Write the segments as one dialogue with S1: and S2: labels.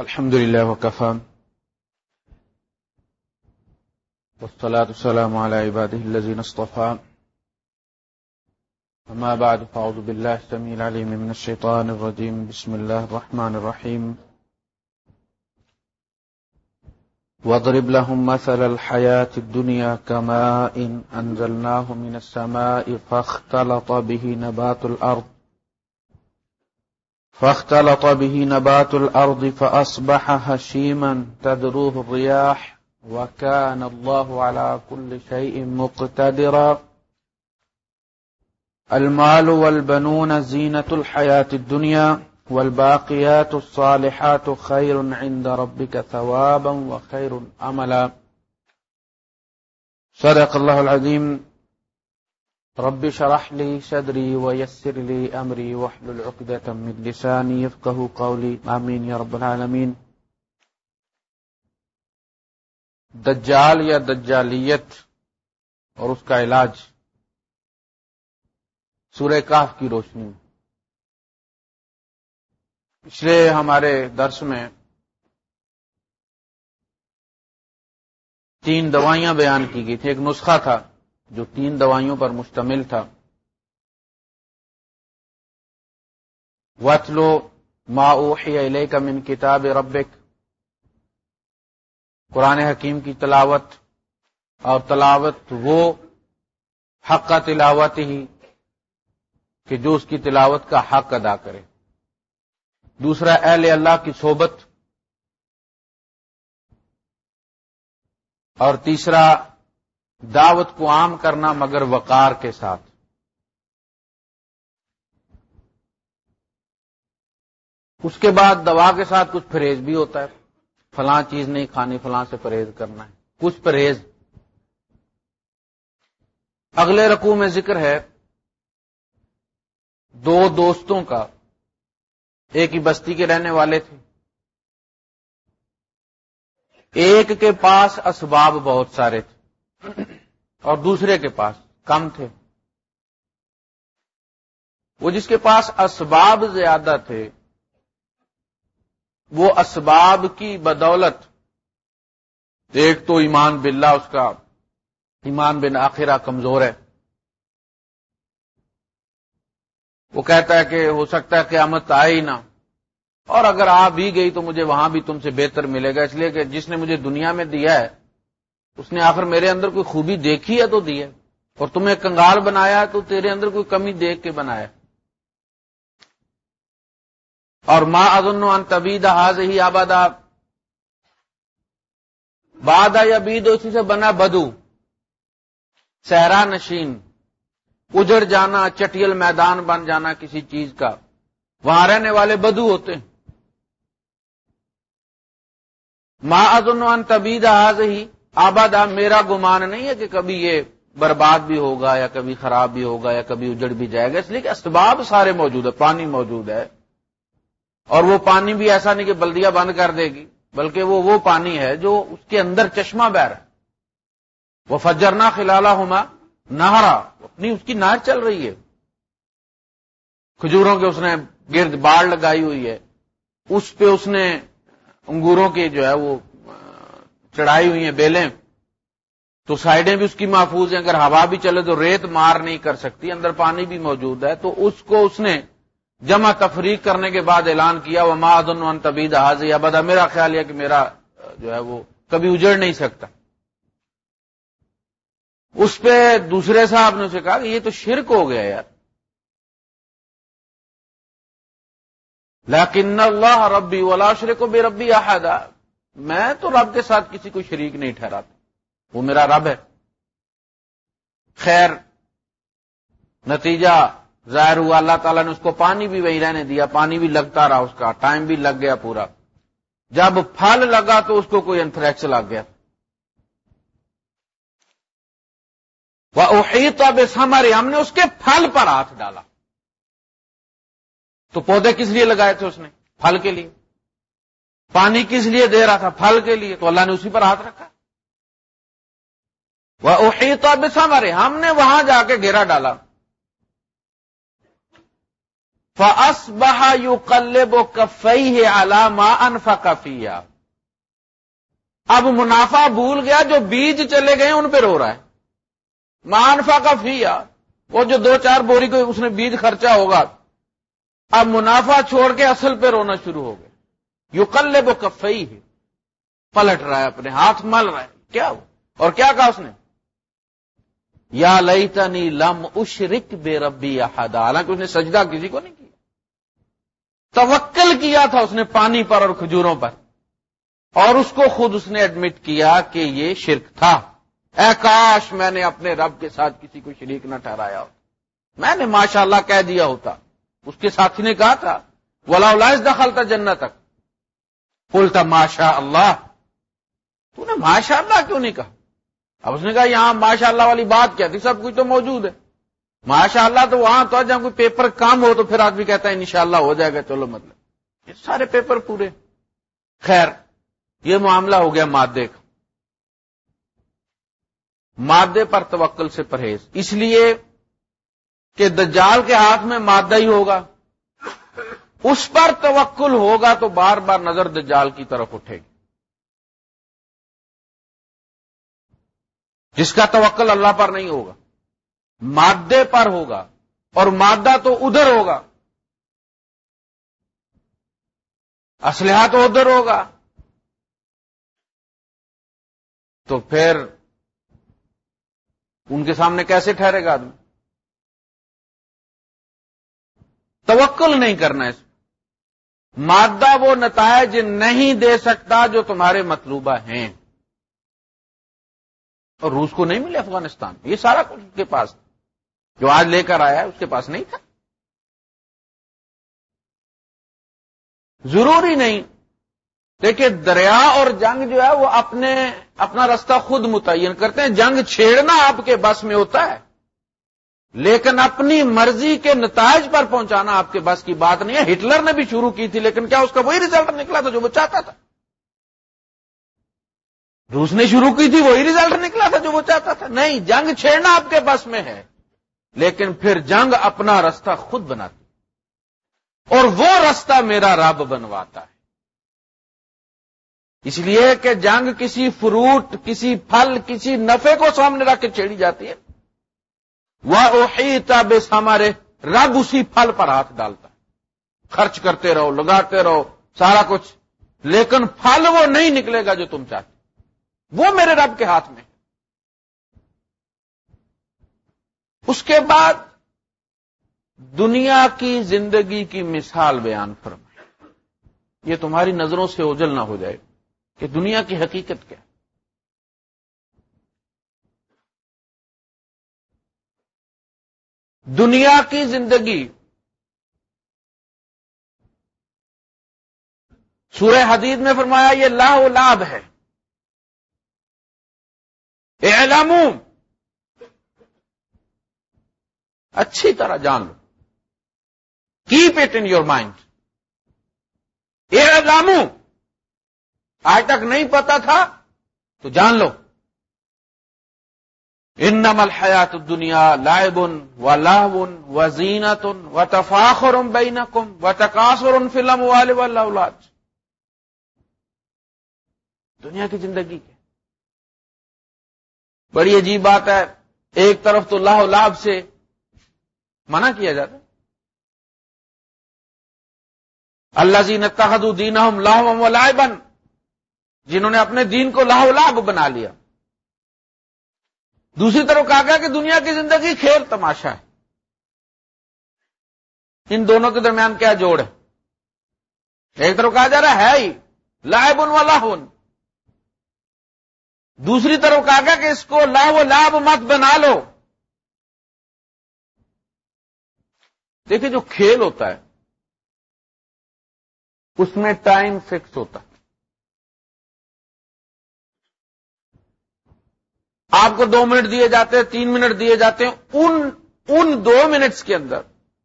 S1: الحمد لله وكفى والصلاة والسلام على عباده الذين اصطفى أما بعد فأعوذ بالله السميع العليم من الشيطان الرجيم بسم الله الرحمن الرحيم واضرب لهم مثل الحياة الدنيا كماء أنزلناه من السماء فاختلط به نبات الأرض فاختلط به نبات الأرض فأصبح هشيما تدروه الرياح وكان الله على كل شيء مقتدرا. المال والبنون زينة الحياة الدنيا والباقيات الصالحات خير عند ربك ثوابا وخير أملا. صدق الله العظيم. رب شرح لي صدري ويسر لي أمري وحل العقدة من لساني يفقه قولي. آمين يا رب العالمين. دجال یا دجالیت اور اس کا علاج. سورہ کاف کی روشنی. پچھلے ہمارے درس میں تین دوائیاں بیان کی گئی تھی ایک نسخہ تھا. جو تین دوائیوں پر مشتمل تھا۔ وطلو ما اوحی علیہ کا من کتاب ربک قرآن حکیم کی تلاوت اور تلاوت وہ حق کا تلاوت ہی کہ جو اس کی تلاوت کا حق ادا کرے۔ دوسرا، اہل اللہ کی صحبت۔ اور تیسرا دعوت کو عام کرنا مگر وقار کے ساتھ۔ اس کے بعد دوا کے ساتھ کچھ پرہیز بھی ہوتا ہے۔ فلاں چیز نہیں کھانی، فلاں سے پرہیز کرنا ہے۔ کچھ پرہیز۔ اگلے رقو میں ذکر ہے دو دوستوں کا۔ ایک ہی بستی کے رہنے والے تھے۔ ایک کے پاس اسباب بہت سارے تھے۔ اور دوسرے کے پاس کم تھے۔ وہ جس کے پاس اسباب زیادہ تھے، وہ اسباب کی بدولت۔ ایک تو ایمان باللہ، اس کا ایمان بن آخرہ کمزور ہے۔ وہ کہتا ہے کہ ہو سکتا ہے قیامت آئے ہی نہ۔ اور اگر آ بھی گئی تو مجھے وہاں بھی تم سے بہتر ملے گا۔ اس لیے کہ جس نے مجھے دنیا میں دیا ہے اس نے آخر میرے اندر کوئی خوبی دیکھی ہے تو دی ہے۔ اور تمہیں کنگال بنایا تو تیرے اندر کوئی کمی دیکھ کے بنایا اور ماں ازن طبید حاض ہی آبادا بادا یا بید اسی سے بنا بدو۔ صحرا نشین۔ اجڑ جانا، چٹیل میدان بن جانا کسی چیز کا۔ وہاں رہنے والے بدو ہوتے ہیں۔ ماں ازن طبید حاض ہی آبادا میرا گمان نہیں ہے کہ کبھی یہ برباد بھی ہوگا یا کبھی خراب بھی ہوگا یا کبھی اجڑ بھی جائے گا، اس لیے کہ اسباب سارے موجود ہے پانی موجود ہے۔ اور وہ پانی بھی ایسا نہیں کہ بلدیا بند کر دے گی، بلکہ وہ وہ پانی ہے جو اس کے اندر چشمہ بہ رہا ہے۔ وہ فجرنا خلالا ہوما نہرا، اپنی اس کی نہر چل رہی ہے۔ کھجوروں کے اس نے گرد باڑ لگائی ہوئی ہے۔ اس پہ اس نے انگوروں کے جو ہے وہ چڑھائی ہوئی ہیں بیلیں تو سائڈیں بھی اس کی محفوظ ہیں، اگر ہوا بھی چلے تو ریت مار نہیں کر سکتی، اندر پانی بھی موجود ہے۔ تو اس کو اس نے جمع تفریق کرنے کے بعد اعلان کیا وہ مادن طبید حاضر ابدا میرا خیال ہے کہ میرا جو ہے وہ کبھی اجڑ نہیں سکتا۔ اس پہ دوسرے صاحب نے اسے کہا کہ یہ تو شرک ہو گیا یار۔ لیکن اللہ ربی ولا شرک بے ربی احدہ میں تو رب کے ساتھ کسی کو شریک نہیں ٹھہراتا۔ وہ میرا رب ہے۔ خیر، نتیجہ ظاہر ہوا، اللہ تعالیٰ نے اس کو پانی بھی وہی رہنے دیا، پانی بھی لگتا رہا اس کا، ٹائم بھی لگ گیا پورا۔ جب پھل لگا تو اس کو کوئی انتریکس لگ گیا۔ تو اب ہمارے ہم نے اس کے پھل پر ہاتھ ڈالا۔ تو پودے کس لیے لگائے تھے اس نے؟ پھل کے لیے۔ پانی کس لیے دے رہا تھا؟ پھل کے لیے۔ تو اللہ نے اسی پر ہاتھ رکھا۔ وہ تو ہمارے ہم نے وہاں جا کے گھیرا ڈالا۔ فس بہا یو کلب و کفئی ہے علامہ انفا کفیا اب منافع بھول گیا، جو بیج چلے گئے ان پہ رو رہا ہے۔ مانفا کا فی وہ جو دو چار بوری کو اس نے بیج خرچہ ہوگا۔ اب منافع چھوڑ کے اصل پہ رونا شروع ہو گیا۔ یو کل وہ کفئی ہے پلٹ رہا ہے اپنے ہاتھ، مل رہا ہے۔ کیا وہ اور کیا کہا اس نے؟ یا لئی تنی لم اشرک بے ربی حالانکہ اس نے سجدہ کسی کو نہیں کیا۔ توکل کیا تھا اس نے پانی پر اور کھجوروں پر۔ اور اس کو خود اس نے ایڈمٹ کیا کہ یہ شرک تھا۔ اے کاش میں نے اپنے رب کے ساتھ کسی کو شریک نہ ٹھہرایا ہوتا۔ میں نے ماشاء اللہ کہہ دیا ہوتا۔ اس کے ساتھی نے کہا تھا ولا دخل تھا جنت تک پلتا ماشاء اللہ تو نے ماشاء اللہ کیوں نہیں کہا؟ اب اس نے کہا یہاں ماشاء اللہ والی بات کیا تھی، سب کچھ تو موجود ہے۔ ماشاء اللہ تو وہاں تو جہاں کوئی پیپر کام ہو تو پھر آدمی کہتا ہے انشاءاللہ ہو جائے گا، چلو مطلب۔ یہ سارے پیپر پورے۔ خیر، یہ معاملہ ہو گیا مادے کا۔ مادے پر توکل سے پرہیز۔ اس لیے کہ دجال کے ہاتھ میں مادہ ہی ہوگا۔ اس پر توکل ہوگا تو بار بار نظر دجال کی طرف اٹھے گی۔ جس کا توکل اللہ پر نہیں ہوگا، مادے پر ہوگا، اور مادہ تو ادھر ہوگا۔ اسلحہ تو ادھر ہوگا۔ تو پھر ان کے سامنے کیسے ٹھہرے گا آدمی؟ توکل نہیں کرنا اس مادہ وہ نتائج نہیں دے سکتا جو تمہارے مطلوبہ ہیں۔ اور روس کو نہیں ملے افغانستان، یہ سارا کچھ اس کے پاس، جو آج لے کر آیا ہے، اس کے پاس نہیں تھا۔ ضروری نہیں۔ دیکھیے، دریا اور جنگ جو ہے، وہ اپنے، اپنا رستہ خود متعین کرتے ہیں۔ جنگ چھیڑنا آپ کے بس میں ہوتا ہے۔ لیکن اپنی مرضی کے نتائج پر پہنچانا آپ کے بس کی بات نہیں ہے۔ ہٹلر نے بھی شروع کی تھی، لیکن کیا اس کا وہی ریزلٹ نکلا تھا جو وہ چاہتا تھا؟ روس نے شروع کی تھی، وہی ریزلٹ نکلا تھا جو وہ چاہتا تھا۔ نہیں، جنگ چھیڑنا آپ کے بس میں ہے، لیکن پھر جنگ اپنا رستہ خود بناتی اور وہ رستہ میرا رب بنواتا ہے۔ اس لیے کہ جنگ کسی فروٹ، کسی پھل، کسی نفے کو سامنے رکھ کے چھیڑی جاتی ہے۔ وہ تب ہمارے رب اسی پھل پر ہاتھ ڈالتا ہے۔ خرچ کرتے رہو، لگاتے رہو، سارا کچھ۔ لیکن پھل وہ نہیں نکلے گا جو تم چاہتے وہ میرے رب کے ہاتھ میں اس کے بعد دنیا کی زندگی کی مثال بیان فرمائے۔ یہ تمہاری نظروں سے اوجل نہ ہو جائے کہ دنیا کی حقیقت کیا دنیا کی زندگی۔ سورہ حدید میں فرمایا، یہ لا لاب ہے۔ اعلام اچھی طرح جان لو۔ Keep it in your mind اعلام آج تک نہیں پتا تھا تو جان لو۔ ان نمل حیات دنیا لائبن و لاہن و زینتن و تفاخر بین کم و تقاصر فلم والے دنیا کی زندگی کے بڑی عجیب بات ہے، ایک طرف تو لاہ لاب سے منع کیا جاتا اللہ جی نتحد الدین لاہ و لائبن جنہوں نے اپنے دین کو لاہ لاب بنا لیا۔ دوسری طرف کہا گیا کہ دنیا کی زندگی کھیل تماشا ہے۔ ان دونوں کے درمیان کیا جوڑ ہے؟ ایک طرف کہا جا رہا ہے ہی لائبن و لاہن دوسری طرف کہا گیا کہ اس کو لاہ و لاب مت بنا لو۔ دیکھیے جو کھیل ہوتا ہے، اس میں ٹائم فکس ہوتا ہے۔ آپ کو دو منٹ دیے جاتے ہیں، تین منٹ دیے جاتے ہیں، ان ان دو منٹس کے اندر،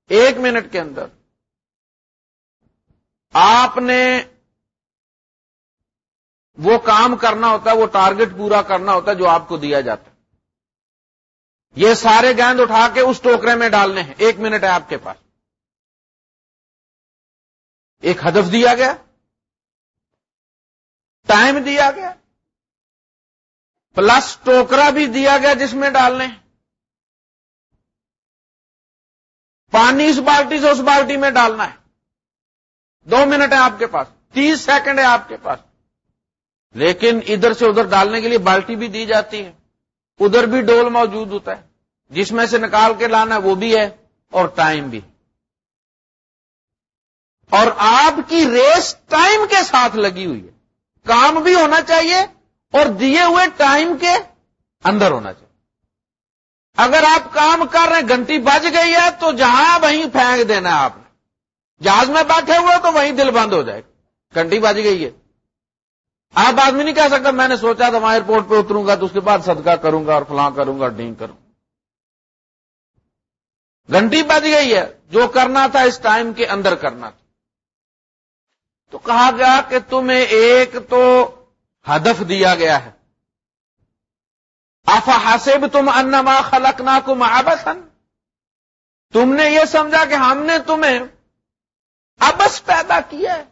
S1: ایک منٹ کے اندر، آپ نے وہ کام کرنا ہوتا ہے، وہ ٹارگٹ پورا کرنا ہوتا ہے جو آپ کو دیا جاتا ہے۔ یہ سارے گیند اٹھا کے اس ٹوکرے میں ڈالنے ہیں۔ ایک منٹ ہے آپ کے پاس۔ ایک ہدف دیا گیا۔ ٹائم دیا گیا۔ پلس ٹوکرا بھی دیا گیا جس میں ڈالنے پانی اس بالٹی سے اس بالٹی میں ڈالنا ہے دو منٹ ہے آپ کے پاس تیس سیکنڈ ہے آپ کے پاس لیکن ادھر سے ادھر ڈالنے کے لیے بالٹی بھی دی جاتی ہے ادھر بھی ڈول موجود ہوتا ہے جس میں سے نکال کے لانا وہ بھی ہے اور ٹائم بھی اور آپ کی ریس ٹائم کے ساتھ لگی ہوئی ہے کام بھی ہونا چاہیے اور دیے ہوئے ٹائم کے اندر ہونا چاہیے۔ اگر آپ کام کر رہے ہیں، گھنٹی بج گئی ہے، تو جہاں وہیں پھینک دینا ہے آپ نے۔ جہاز میں بیٹھے ہوئے تو وہیں دل بند ہو جائے گا۔ گھنٹی بج گئی ہے۔ آپ آدمی نہیں کہہ سکتا میں نے سوچا تھا وہاں ایئرپورٹ پہ اتروں گا تو اس کے بعد صدقہ کروں گا اور فلاں کروں گا ڈینگ کروں گا۔ گھنٹی بج گئی ہے، جو کرنا تھا اس ٹائم کے اندر کرنا تھا۔ تو کہا گیا کہ تمہیں ایک تو ہدف دیا گیا ہے۔ آفا حسب تم انما خلق نا کو تم نے یہ سمجھا کہ ہم نے تمہیں ابس پیدا کیا ہے۔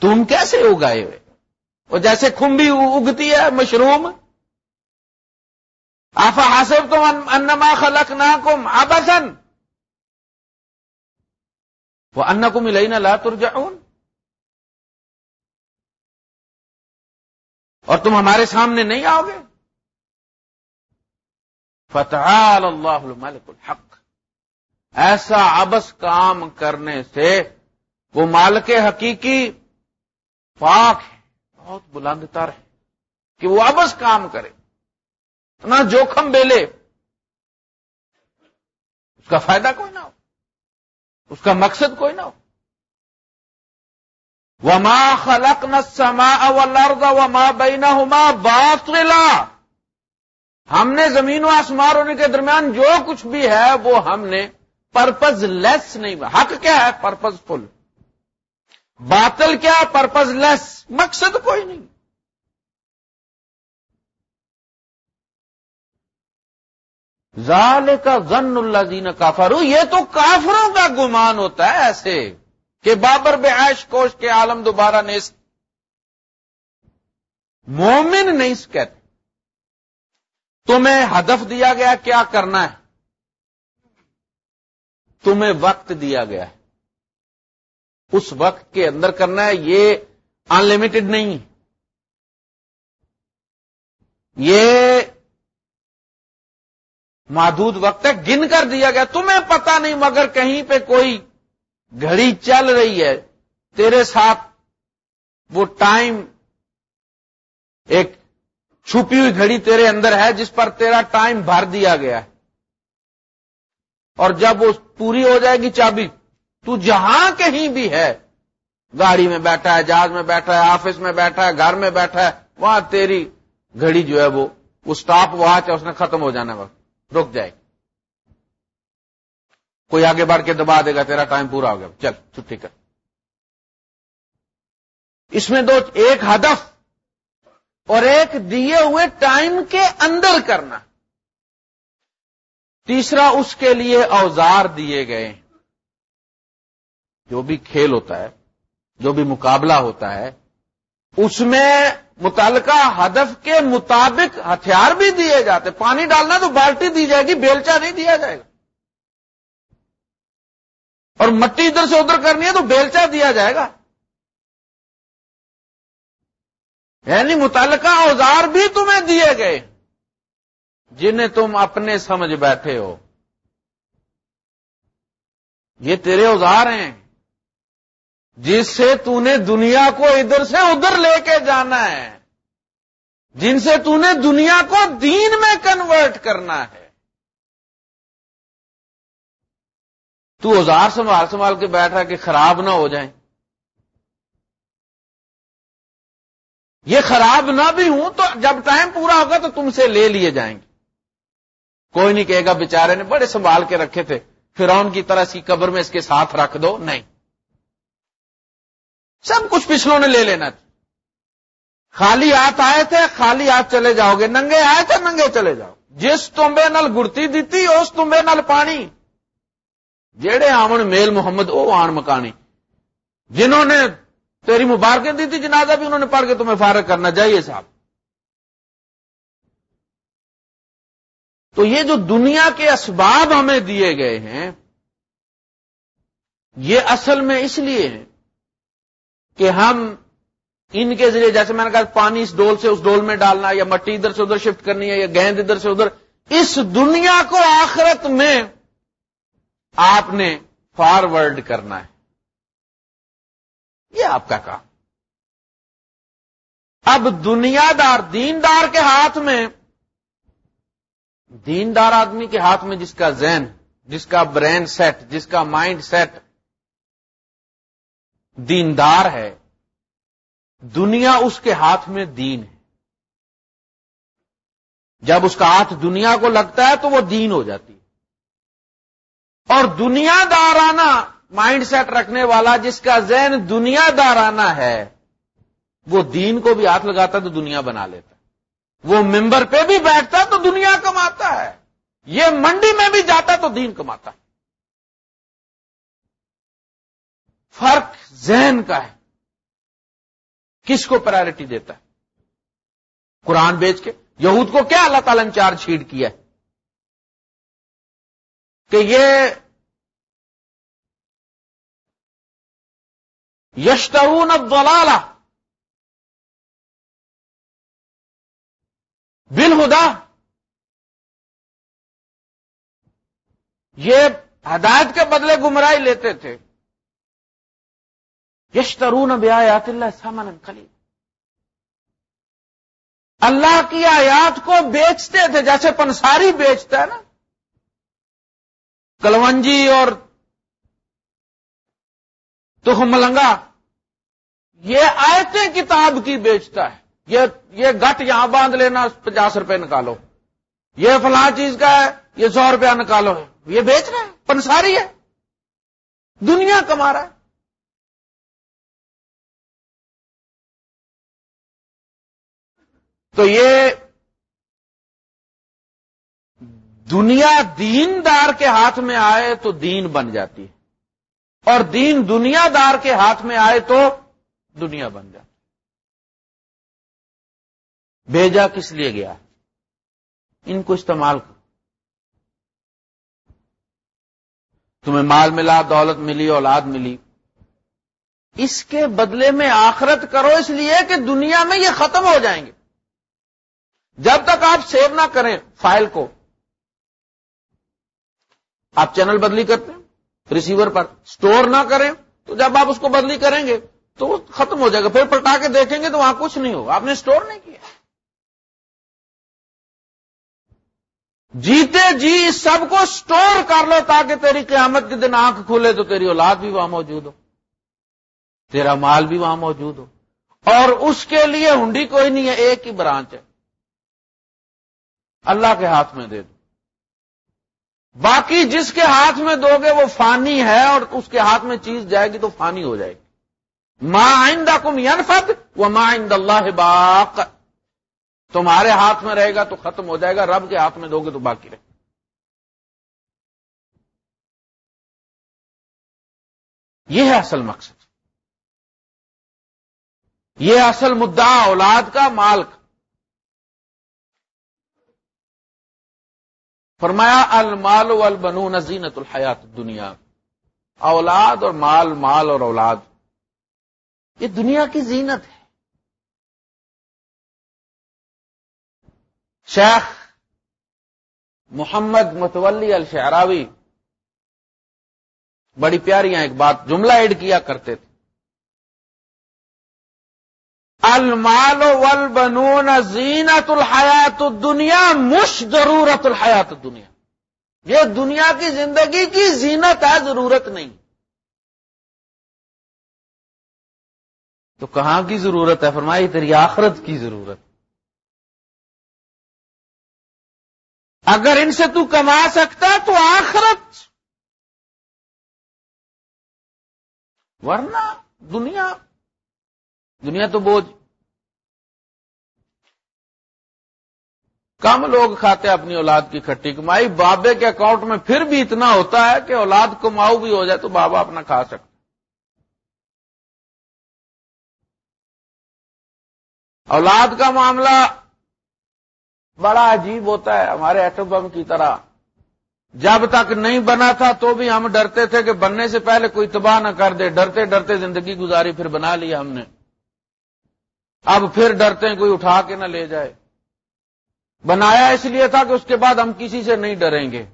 S1: تم کیسے اگائے ہوئے؟ وہ جیسے کھمبی اگتی ہے، مشروم۔ آفا حاصل تم انما خلق نا کم آبسن وہ ان کو ملئی نا لا ترجعون۔ اور تم ہمارے سامنے نہیں آؤ گے فتح اللہ الملک الحق۔ ایسا ابس کام کرنے سے وہ مالک حقیقی پاک ہے، بہت بلند تر ہے کہ وہ ابس کام کرے اتنا جوخم بیلے۔ اس کا فائدہ کوئی نہ ہو، اس کا مقصد کوئی نہ ہو۔ وما خلق نہ سما وما بینا ہوما بات ہم نے زمین و آسمان ہونے کے درمیان جو کچھ بھی ہے، وہ ہم نے پرپز لیس نہیں حق کیا ہے؟ پرپز فل باطل کیا پرپز لیس مقصد کوئی نہیں۔ ظال کا غن اللہ دین کافر یہ تو کافروں کا گمان ہوتا ہے ایسے۔ کہ بابر بے کوش کے عالم دوبارہ نے مومن نہیں کہتے تمہیں ہدف دیا گیا کیا کرنا ہے؟ تمہیں وقت دیا گیا ہے۔ اس وقت کے اندر کرنا ہے، یہ ان لمیٹڈ نہیں۔ یہ محدود وقت ہے، گن کر دیا گیا۔ تمہیں پتا نہیں، مگر کہیں پہ کوئی گھڑی چل رہی ہے، تیرے ساتھ وہ ٹائم، ایک چھپی ہوئی گھڑی تیرے اندر ہے جس پر تیرا ٹائم بھر دیا گیا ہے۔ اور جب وہ پوری ہو جائے گی چابی، تو جہاں کہیں بھی ہے، گاڑی میں بیٹھا ہے، جہاز میں بیٹھا ہے، آفس میں بیٹھا ہے، گھر میں بیٹھا ہے، وہاں تیری گھڑی جو ہے وہ اسٹاپ واچ ہے، اس نے ختم ہو جانا وقت، رک جائے گی۔ کوئی آگے بڑھ کے دبا دے گا، تیرا ٹائم پورا ہو گیا۔ چل، چھٹی کر۔ اس میں دو، ایک ہدف اور ایک دیے ہوئے ٹائم کے اندر کرنا۔ تیسرا، اس کے لیے اوزار دیے گئے۔ جو بھی کھیل ہوتا ہے، جو بھی مقابلہ ہوتا ہے، اس میں متعلقہ ہدف کے مطابق ہتھیار بھی دیے جاتے۔ پانی ڈالنا تو بالٹی دی جائے گی بیلچا نہیں دیا جائے گا۔ اور مٹی ادھر سے ادھر کرنی ہے تو بیلچا دیا جائے گا۔ یعنی متعلقہ اوزار بھی تمہیں دیے گئے، جنہیں تم اپنے سمجھ بیٹھے ہو۔ یہ تیرے اوزار ہیں، جس سے تو نے دنیا کو ادھر سے ادھر لے کے جانا ہے، جن سے تو نے دنیا کو دین میں کنورٹ کرنا ہے۔ تو اوزار سنبھال سنبھال کے بیٹھ رہا کہ خراب نہ ہو جائیں۔ یہ خراب نہ بھی ہوں تو جب ٹائم پورا ہوگا تو تم سے لے لیے جائیں گے۔ کوئی نہیں کہے گا بےچارے نے بڑے سنبھال کے رکھے تھے۔ پھر کی طرح سی قبر میں اس کے ساتھ رکھ دو۔ نہیں۔ سب کچھ پچھلوں نے لے لینا تھا۔ خالی ہاتھ آئے تھے، خالی ہاتھ چلے جاؤ گے۔ ننگے آئے تھے، ننگے چلے جاؤ۔ جس تمبے نل گڑتی دیتی، اس تمبے نل پانی۔ جیڑے آمن میل محمد، او آن مکانی۔ جنہوں نے تیری مبارکیں دی تھی، جنازہ بھی انہوں نے پڑھ کے تمہیں فارغ کرنا چاہیے صاحب۔ تو یہ جو دنیا کے اسباب ہمیں دیے گئے ہیں، یہ اصل میں اس لیے ہیں کہ ہم ان کے ذریعے، جیسے میں نے کہا، پانی اس ڈول سے اس ڈول میں ڈالنا، یا مٹی ادھر سے ادھر شفٹ کرنی ہے، یا گیند ادھر سے ادھر، اس دنیا کو آخرت میں آپ نے فارورڈ کرنا ہے۔ یہ آپ کا کام۔ اب دنیا دار دیندار کے ہاتھ میں، دیندار آدمی کے ہاتھ میں جس کا ذہن، جس کا برین سیٹ، جس کا مائنڈ سیٹ دیندار ہے، دنیا اس کے ہاتھ میں دین ہے۔ جب اس کا ہاتھ دنیا کو لگتا ہے تو وہ دین ہو جاتی ہے۔ اور دنیا دارانہ مائنڈ سیٹ رکھنے والا جس کا ذہن دنیا دارانہ ہے، وہ دین کو بھی ہاتھ لگاتا تو دنیا بنا لیتا وہ ممبر پہ بھی بیٹھتا تو دنیا کماتا ہے۔ یہ منڈی میں بھی جاتا تو دین کماتا ہے۔ فرق ذہن کا ہے۔ کس کو پرائرٹی دیتا ہے؟ قرآن بیچ کے۔ یہود کو کیا اللہ تعالی نے چار چھیڑ کیا ہے؟ کہ یہ یشترون الضلالہ بالہدا یہ ہدایت کے بدلے گمراہی لیتے تھے۔ یشترون بیات اللہ سامن خلی اللہ کی آیات کو بیچتے تھے، جیسے پنساری بیچتا ہے نا۔ کلونجی اور تخم ملنگا یہ آیتیں کتاب کی بیچتا ہے۔ یہ گٹ یہاں باندھ لینا، پچاس روپے نکالو۔ یہ فلاں چیز کا ہے، یہ سو روپیہ نکالو۔ یہ بیچ رہے ہیں پنساری ہے۔ دنیا کما رہا ہے۔ تو یہ دنیا دین دار کے ہاتھ میں آئے تو دین بن جاتی ہے۔ اور دین دنیا دار کے ہاتھ میں آئے تو دنیا بن جاتی بھیجا کس لیے گیا؟ ان کو استعمال کرو تمہیں مال ملا، دولت ملی، اولاد ملی۔ اس کے بدلے میں آخرت کرو، اس لیے کہ دنیا میں یہ ختم ہو جائیں گے۔ جب تک آپ سیو نہ کریں فائل کو آپ چینل بدلی کرتے ہیں، ریسیور پر سٹور نہ کریں، تو جب آپ اس کو بدلی کریں گے، تو وہ ختم ہو جائے گا، پھر پلٹا کے دیکھیں گے تو وہاں کچھ نہیں ہوگا۔ آپ نے سٹور نہیں کیا۔ جیتے جی سب کو سٹور کر لو تاکہ تیری قیامت کے دن آنکھ کھولے تو تیری اولاد بھی وہاں موجود ہو، تیرا مال بھی وہاں موجود ہو۔ اور اس کے لیے ہنڈی کوئی نہیں ہے، ایک ہی برانچ ہے۔ اللہ کے ہاتھ میں دے دو۔ باقی جس کے ہاتھ میں دو گے وہ فانی ہے اور اس کے ہاتھ میں چیز جائے گی تو فانی ہو جائے گی۔ ماں آئندہ کم ینفد وہ ماں آئند اللہ باق۔ تمہارے ہاتھ میں رہے گا تو ختم ہو جائے گا، رب کے ہاتھ میں دو گے تو باقی رہے یہ ہے اصل مقصد۔ یہ اصل مدعا اولاد کا، مال کا۔ فرمایا، المال والبنون زینت الحیات دنیا اولاد اور مال مال اور اولاد۔ یہ دنیا کی زینت ہے۔ شیخ محمد متولی الشعراوی بڑی پیاری ایک بات جملہ ایڈ کیا کرتے تھے۔ المال والبنون زینت الحیات الدنیا مش ضرورت الحیات الدنیا۔ یہ دنیا کی زندگی کی زینت ہے، ضرورت نہیں۔ تو کہاں کی ضرورت ہے؟ فرمائی، تیری آخرت کی ضرورت۔ اگر ان سے تو کما سکتا تو آخرت۔ ورنہ دنیا دنیا تو بوجھ کم لوگ کھاتے اپنی اولاد کی کھٹی کمائی۔ بابے کے اکاؤنٹ میں پھر بھی اتنا ہوتا ہے کہ اولاد کماؤ بھی ہو جائے تو بابا اپنا کھا سکتا اولاد کا معاملہ بڑا عجیب ہوتا ہے۔ ہمارے ایٹم بم کی طرح۔ جب تک نہیں بنا تھا تو بھی ہم ڈرتے تھے کہ بننے سے پہلے کوئی تباہ نہ کر دے۔ ڈرتے ڈرتے زندگی گزاری پھر بنا لیا ہم نے۔ اب پھر ڈرتے ہیں کوئی اٹھا کے نہ لے جائے۔ بنایا اس لیے تھا کہ اس کے بعد ہم کسی سے نہیں ڈریں گے۔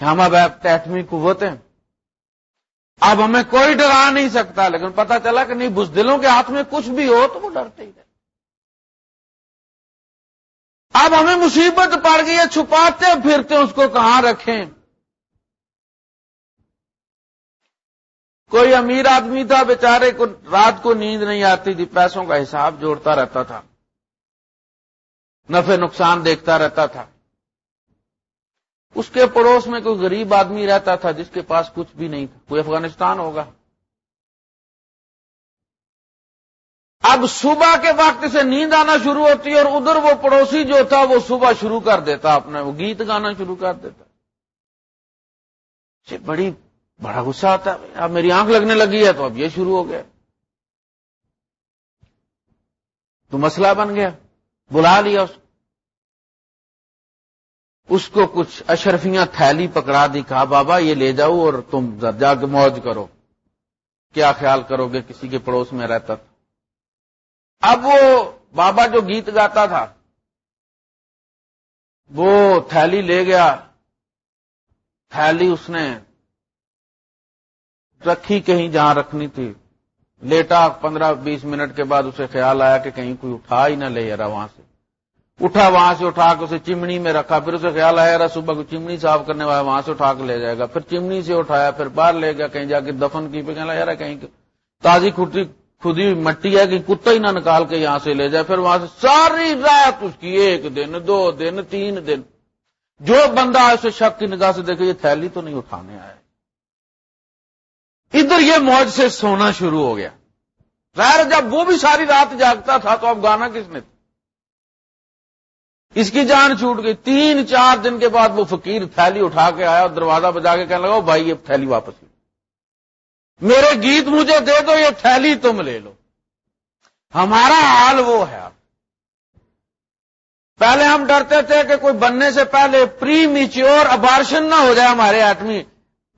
S1: ہم اب ایٹمی قوت ہیں۔ اب ہمیں کوئی ڈرا نہیں سکتا، لیکن پتا چلا کہ نہیں، بزدلوں کے ہاتھ میں کچھ بھی ہو تو وہ ڈرتے ہی رہتے۔ اب ہمیں مصیبت پڑ گئی ہے، چھپاتے پھرتے اس کو کہاں رکھیں؟ کوئی امیر آدمی تھا، بیچارے کو رات کو نیند نہیں آتی تھی، پیسوں کا حساب جوڑتا رہتا تھا۔ نفع نقصان دیکھتا رہتا تھا۔ اس کے پڑوس میں کوئی غریب آدمی رہتا تھا جس کے پاس کچھ بھی نہیں تھا۔ کوئی افغانستان ہوگا۔ اب صبح کے وقت سے نیند آنا شروع ہوتی ہے اور ادھر وہ پڑوسی جو تھا وہ صبح شروع کر دیتا اپنے وہ گیت گانا شروع کر دیتا۔ بڑی بڑا غصہ آتا ہے۔ اب میری آنکھ لگنے لگی ہے تو اب یہ شروع ہو گیا۔ تو مسئلہ بن گیا۔ بلا لیا اس اس کو کچھ اشرفیاں تھیلی پکڑا دی، کہا، بابا، یہ لے جاؤ اور تم جا کے موج کرو۔ کیا خیال کرو گے؟ کسی کے پڑوس میں رہتا تھا۔ اب وہ بابا جو گیت گاتا تھا، وہ تھیلی لے گیا۔ تھیلی اس نے رکھی کہیں جہاں رکھنی تھی۔ لیٹا پندرہ بیس منٹ کے بعد اسے خیال آیا کہ کہیں کوئی اٹھا ہی نہ لے رہا وہاں سے۔ اٹھا وہاں سے، اٹھا کے اسے چمنی میں رکھا۔ پھر اسے خیال آیا رہا صبح کو چمنی صاف کرنے والا وہاں سے اٹھا کے لے جائے گا۔ پھر چمنی سے اٹھایا، پھر باہر لے گیا، کہیں جا کے دفن کی۔ پہ کہنا یار کہیں تازی کھٹی خودی مٹی ہے کہ کتا ہی نہ نکال کے یہاں سے لے جائے۔ پھر وہاں سے ساری رات اس کی ایک دن، دو دن، تین دن۔ جو بندہ اسے شک کی نگاہ سے دیکھے، یہ تھیلی تو نہیں اٹھانے آیا۔ ادھر یہ موج سے سونا شروع ہو گیا۔ ظاہر جب وہ بھی ساری رات جاگتا تھا تو اب گانا کس نے؟ اس کی جان چھوٹ گئی۔ تین چار دن کے بعد وہ فقیر تھیلی اٹھا کے آیا اور دروازہ بجا کے کہنے لگا بھائی، یہ تھیلی واپس میرے گیت مجھے دے دو، یہ تھیلی تم لے لو۔ ہمارا حال وہ ہے۔ پہلے ہم ڈرتے تھے کہ کوئی بننے سے پہلے پری میچیور ابارشن نہ ہو جائے ہمارے ایٹمی۔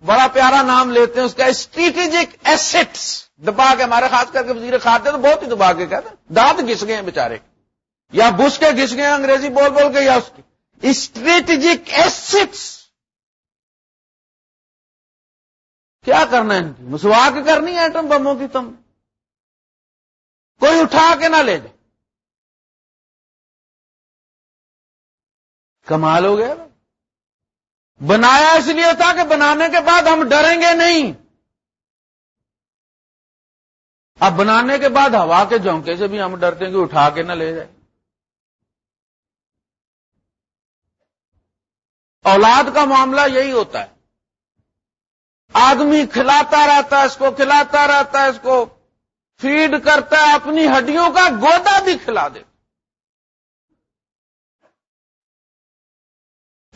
S1: بڑا پیارا نام لیتے ہیں، اس کا اسٹریٹجک ایسٹس دبا کے ہمارے خاص کر کے وزیر کھاتے تو بہت ہی دبا کے کہتے ہیں، دانت گھس گئے ہیں بےچارے یا بس کے گھس گئے ہیں، انگریزی بول بول کے یا اس کی اسٹریٹجک ایسٹس کیا کرنا ہے مسواک کرنی ہے ایٹم بموں کی تم۔ کوئی اٹھا کے نہ لے جائے۔ کمال ہو گیا۔ بنایا اس لیے تھا کہ بنانے کے بعد ہم ڈریں گے نہیں۔ اب بنانے کے بعد ہوا کے جھونکے سے بھی ہم ڈرتے ہیں کہ اٹھا کے نہ لے جائے۔ اولاد کا معاملہ یہی ہوتا ہے۔ آدمی کھلاتا رہتا ہے اس کو، کھلاتا رہتا ہے اس کو، فیڈ کرتا ہے، اپنی ہڈیوں کا گودا بھی کھلا دے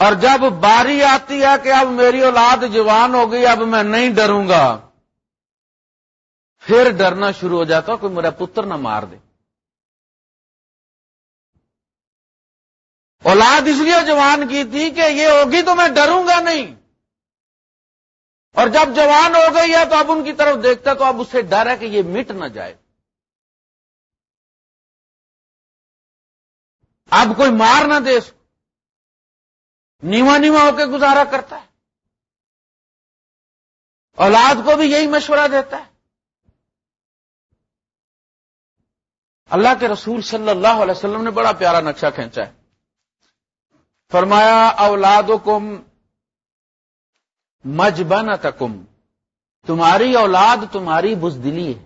S1: اور جب باری آتی ہے کہ اب میری اولاد جوان ہو گئی، اب میں نہیں ڈروں گا، پھر ڈرنا شروع ہو جاتا، کوئی میرا پتر نہ مار دے۔ اولاد اس لیے جوان کی تھی کہ یہ ہوگی تو میں ڈروں گا نہیں۔ اور جب جوان ہو گئی ہے تو اب ان کی طرف دیکھتا تو اب اسے ڈر ہے کہ یہ مٹ نہ جائے۔ اب کوئی مار نہ دے اس کو۔ نیوا نیوا ہو کے گزارا کرتا ہے۔ اولاد کو بھی یہی مشورہ دیتا ہے۔ اللہ کے رسول صلی اللہ علیہ وسلم نے بڑا پیارا نقشہ کھینچا ہے۔ فرمایا اولادوں کو مجبن تکم تمہاری اولاد تمہاری بزدلی ہے۔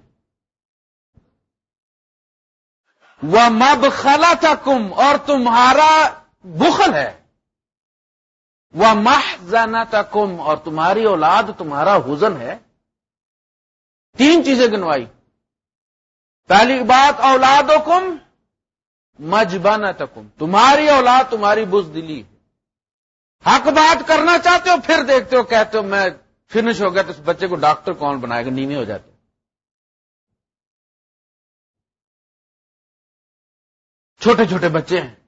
S1: وہ مب اور تمہارا بخل ہے۔ وہ مح تکم اور تمہاری اولاد تمہارا حزن ہے۔ تین چیزیں گنوائی۔ پہلی بات اولاد کم مجبن تکم تمہاری اولاد تمہاری بزدلی ہے۔ حق بات کرنا چاہتے ہو، پھر دیکھتے ہو، کہتے ہو، میں فنش ہو گیا تو اس بچے کو ڈاکٹر کون بنائے گا؟ نیوے ہو جاتے۔ چھوٹے چھوٹے بچے ہیں۔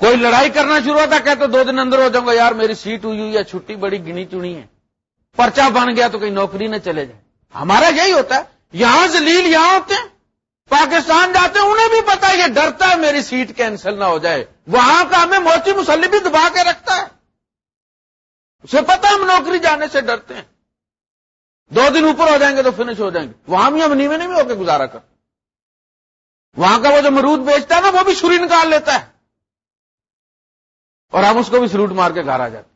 S1: کوئی لڑائی کرنا شروع ہوتا کہتے دو دن اندر ہو جاؤں گا، یار میری سیٹ ہوئی ہوئی ہے، چھٹی بڑی گنی چنی ہے۔ پرچا بن گیا تو کہیں نوکری نہ چلے جائے۔ ہمارا یہی ہوتا ہے، یہاں سے لیل یہاں ہوتے ہیں۔ پاکستان جاتے ہیں، انہیں بھی پتا یہ ڈرتا ہے میری سیٹ کینسل نہ ہو جائے۔ وہاں کا ہمیں موچی مسلم بھی دبا کے رکھتا ہے۔ اسے پتا ہم نوکری جانے سے ڈرتے ہیں۔ دو دن اوپر ہو جائیں گے تو فنش ہو جائیں گے۔ وہاں بھی ہم نیوے نہیں بھی ہو کے گزارا کر وہاں کا وہ جو مرود بیچتا ہے نا، وہ بھی چھری نکال لیتا ہے۔ اور ہم اس کو بھی سلوٹ مار کے گھر آ جاتے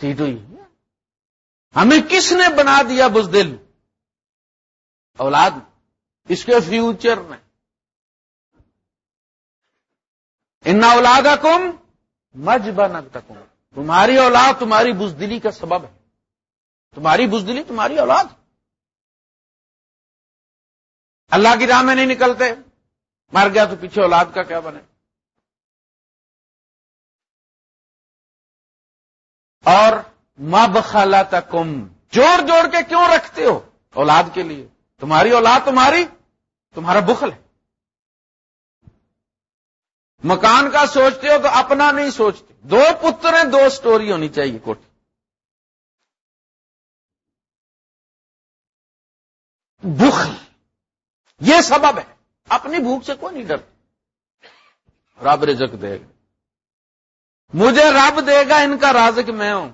S1: سیٹ ہوئی۔ ہمیں کس نے بنا دیا بزدل؟ اولاد، اس کے فیوچر میں۔ ان اولاد کم مجبن تمہاری اولاد تمہاری بزدلی کا سبب ہے۔ تمہاری بزدلی تمہاری اولاد۔ اللہ کی راہ میں نہیں نکلتے۔ مر گیا تو پیچھے اولاد کا کیا بنے؟ اور مب خلا کم جوڑ جوڑ کے کیوں رکھتے ہو؟ اولاد کے لیے۔ تمہاری اولاد تمہاری، تمہارا بخل ہے۔ مکان کا سوچتے ہو تو اپنا نہیں سوچتے۔ دو پتر ہیں دو سٹوری ہونی چاہیے کوٹھی۔ بخل۔ یہ سبب ہے۔ اپنی بھوک سے کوئی نہیں ڈرتا۔ رب رزق دے۔ گا مجھے رب دے گا، ان کا رازق میں ہوں۔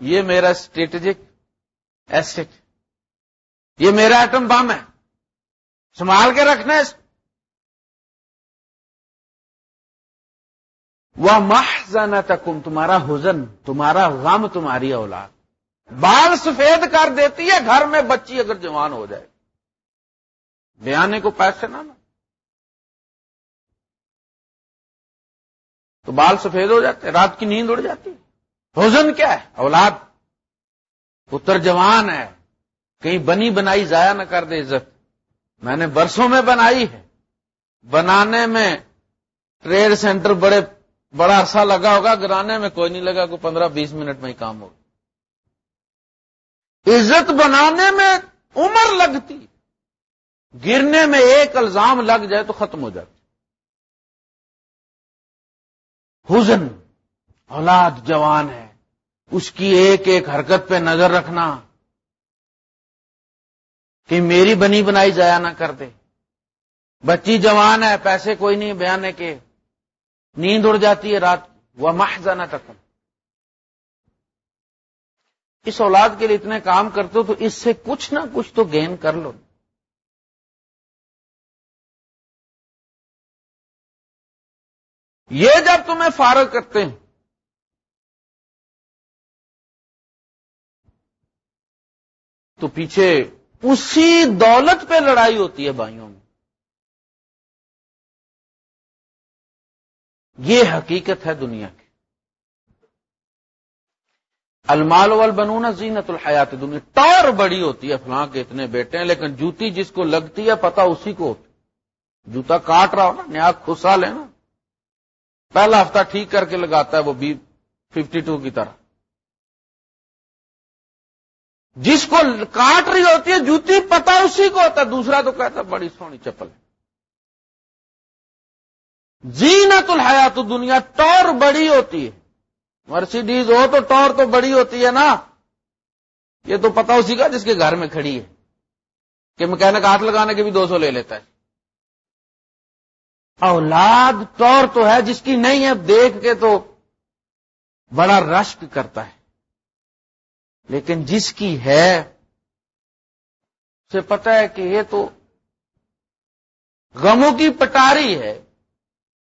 S1: یہ میرا اسٹریٹجک ایسٹ یہ میرا ایٹم بم ہے۔ سنبھال کے رکھنا ہے وہ محض تکم تمہارا حزن، تمہارا غم، تمہاری اولاد۔ بال سفید کر دیتی ہے، گھر میں بچی اگر جوان ہو جائے۔ بیانے کو پیسے نہ تو بال سفید ہو جاتے رات کی نیند اڑ جاتی حزن کیا ہے؟ اولاد، پتر جوان ہے، کہیں بنی بنائی ضائع نہ کر دے عزت۔ میں نے برسوں میں بنائی ہے۔ بنانے میں ٹریڈ سینٹر بڑے، بڑا عرصہ لگا ہوگا، گرانے میں کوئی نہیں لگا، کوئی پندرہ بیس منٹ میں ہی کام ہوگا۔ عزت بنانے میں عمر لگتی، گرنے میں ایک الزام لگ جائے تو ختم ہو جاتی حزن، اولاد جوان ہے، اس کی ایک ایک حرکت پہ نظر رکھنا، کہ میری بنی بنائی ضائع نہ کر دے۔ بچی جوان ہے، پیسے کوئی نہیں بیانے کے نیند اڑ جاتی ہے رات وہ محض نہ تک اس اولاد کے لیے اتنے کام کرتے ہو تو اس سے کچھ نہ کچھ تو گین کر لو۔ یہ جب تمہیں فارغ کرتے ہیں، تو پیچھے اسی دولت پہ لڑائی ہوتی ہے بھائیوں میں۔ یہ حقیقت ہے دنیا کی۔ المال وال بنونا زینت الحیات۔ دنیا ٹور بڑی ہوتی ہے، فلاں کے اتنے بیٹے ہیں، لیکن جوتی جس کو لگتی ہے پتا اسی کو ہوتی جوتا کاٹ رہا ہو نا، نیا خسا لینا۔ پہلا ہفتہ ٹھیک کر کے لگاتا ہے وہ بی ففٹی ٹو کی طرح۔ جس کو کاٹ رہی ہوتی ہے، جوتی پتا اسی کو ہوتا ہے، دوسرا تو کہتا ہے بڑی سونی چپل ہے۔ زینت الحیات دنیا ٹور بڑی ہوتی ہے۔ مرسیڈیز ہو تو ٹور تو بڑی ہوتی ہے نا۔ یہ تو پتا اسی کا جس کے گھر میں کھڑی ہے۔ کہ مکینک ہاتھ لگانے کے بھی دو سو لے لیتا ہے۔ اولاد طور تو ہے جس کی نہیں ہے دیکھ کے تو بڑا رشک کرتا ہے۔ لیکن جس کی ہے، اسے پتا ہے کہ یہ تو غموں کی پٹاری ہے۔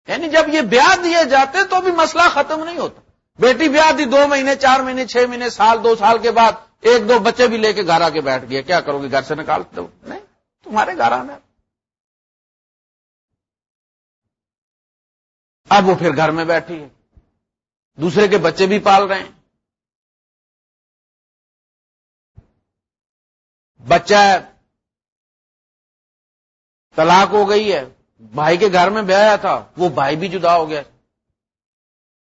S1: یعنی جب یہ بیاہ دیے جاتے تو بھی مسئلہ ختم نہیں ہوتا۔ بیٹی بیاہ دی دو مہینے، چار مہینے، چھ مہینے، سال، دو سال کے بعد ایک دو بچے بھی لے کے گھر آ کے بیٹھ گئے کیا کرو گے؟ گھر سے نکال دو۔ نہیں، تمہارے گھر آنا اب وہ پھر گھر میں بیٹھی ہے۔ دوسرے کے بچے بھی پال رہے ہیں۔ بچہ طلاق ہو گئی ہے۔ بھائی کے گھر میں بیایا تھا۔ وہ بھائی بھی جدا ہو گیا۔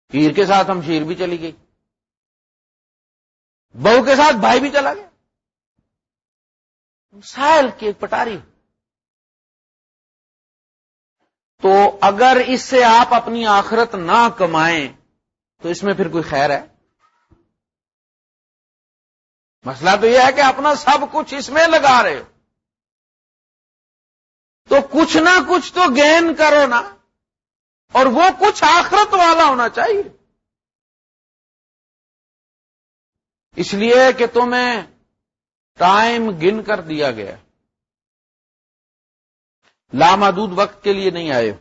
S1: پیر کے ساتھ ہم شیر بھی چلی گئی۔ بہو کے ساتھ بھائی بھی چلا گیا۔ سائل کی ایک پٹاری۔ تو اگر اس سے آپ اپنی آخرت نہ کمائیں، تو اس میں پھر کوئی خیر ہے؟ مسئلہ تو یہ ہے کہ اپنا سب کچھ اس میں لگا رہے ہو۔ تو کچھ نہ کچھ تو گین کرو نا، اور وہ کچھ آخرت والا ہونا چاہیے۔ اس لیے کہ تمہیں ٹائم گن کر دیا گیا۔ لامحدود وقت کے لیے نہیں آئے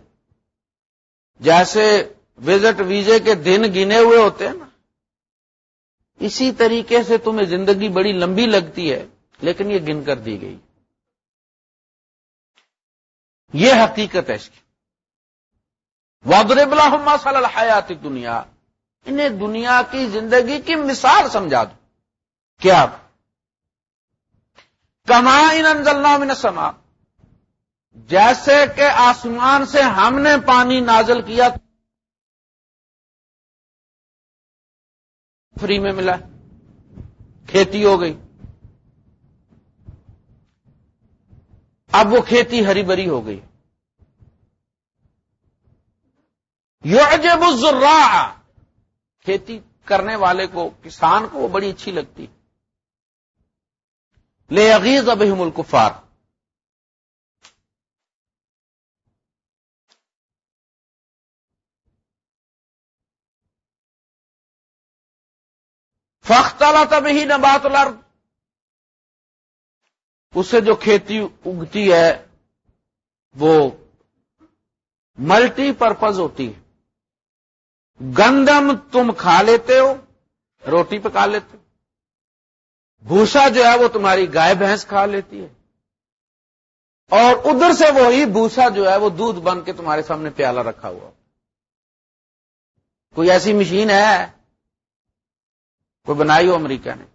S1: جیسے وزٹ ویزے کے دن گنے ہوئے ہوتے ہیں نا۔ اسی طریقے سے تمہیں زندگی بڑی لمبی لگتی ہے، لیکن یہ گن کر دی گئی۔ یہ حقیقت ہے اس کی۔ وابر بلحما صلی الحیات دنیا انہیں دنیا کی زندگی کی مثال سمجھا دو۔ کیا؟ کما ان انزلنا من سما جیسے کہ آسمان سے ہم نے پانی نازل کیا فری میں ملا، کھیتی ہو گئی۔ اب وہ کھیتی ہری بری ہو گئی۔ یعجب الزراع۔ کھیتی کرنے والے کو، کسان کو وہ بڑی اچھی لگتی۔ لے عغیز ابہم الکفار۔ فختلا تب ہی نبات الارض۔ اس سے جو کھیتی اگتی ہے، وہ ملٹی پرپز ہوتی ہے۔ گندم تم کھا لیتے ہو، روٹی پکا لیتے ہو۔ بھوسا جو ہے، وہ تمہاری گائے بھینس کھا لیتی ہے۔ اور ادھر سے وہی بھوسا جو ہے، وہ دودھ بن کے تمہارے سامنے پیالہ رکھا ہوا۔ کوئی ایسی مشین ہے کوئی بنائی ہو امریکہ نے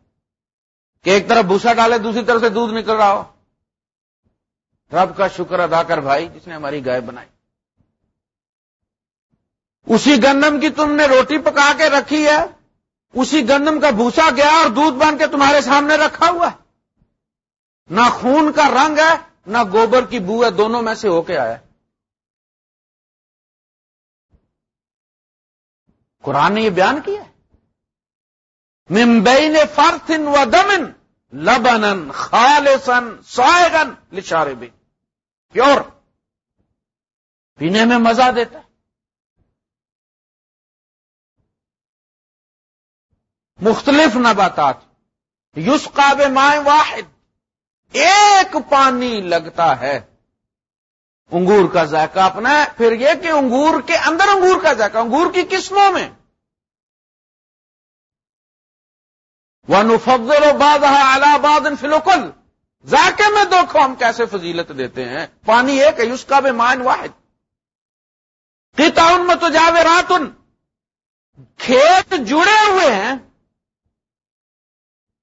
S1: کہ ایک طرف بھوسا ڈالے، دوسری طرف سے دودھ نکل رہا ہو۔ رب کا شکر ادا کر بھائی، جس نے ہماری گائے بنائی۔ اسی گندم کی تم نے روٹی پکا کے رکھی ہے، اسی گندم کا بھوسا گیا اور دودھ بن کے تمہارے سامنے رکھا ہوا ہے۔ نہ خون کا رنگ ہے، نہ گوبر کی بو ہے، دونوں میں سے ہو کے آیا۔ قرآن نے یہ بیان کیا ممبئی نے فرتن و دمن لبن خالصن سائگن لشارے بھی پیور۔ پینے میں مزہ دیتا۔ ہے مختلف نباتات۔ یوس قاب مائیں واحد۔ ایک پانی لگتا ہے۔ انگور کا ذائقہ اپنا ہے، پھر یہ کہ انگور کے اندر انگور کا ذائقہ، انگور کی قسموں میں۔ وہ نفضل و باد آلہ باد فلوکل ذائقے میں دیکھو ہم کیسے فضیلت دیتے ہیں۔ پانی ایک ہے اس کا بھی مائن واحد۔ پیتا میں تو جاوے رات۔ ان کھیت جڑے ہوئے ہیں۔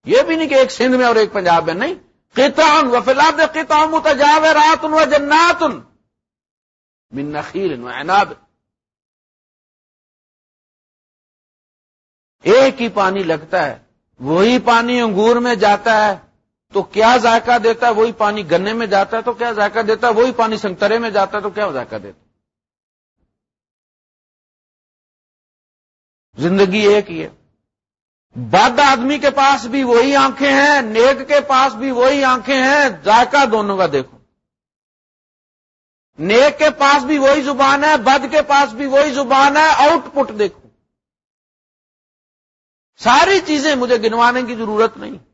S1: یہ بھی نہیں کہ ایک سندھ میں اور ایک پنجاب میں، نہیں۔ قطعن و فلاب قطعن متجاوے رات ان و جنات من نخیل و عناب ایک ہی پانی لگتا ہے۔ وہی پانی انگور میں جاتا ہے، تو کیا ذائقہ دیتا ہے؟ وہی پانی گنے میں جاتا ہے، تو کیا ذائقہ دیتا ہے؟ وہی پانی سنگترے میں جاتا ہے، تو کیا ذائقہ دیتا ہے؟ زندگی ایک ہی ہے۔ بد آدمی کے پاس بھی وہی آنکھیں ہیں، نیک کے پاس بھی وہی آنکھیں ہیں، ذائقہ دونوں کا دیکھو۔ نیک کے پاس بھی وہی زبان ہے، بد کے پاس بھی وہی زبان ہے آؤٹ پٹ دیکھو۔ ساری چیزیں مجھے گنوانے کی ضرورت نہیں۔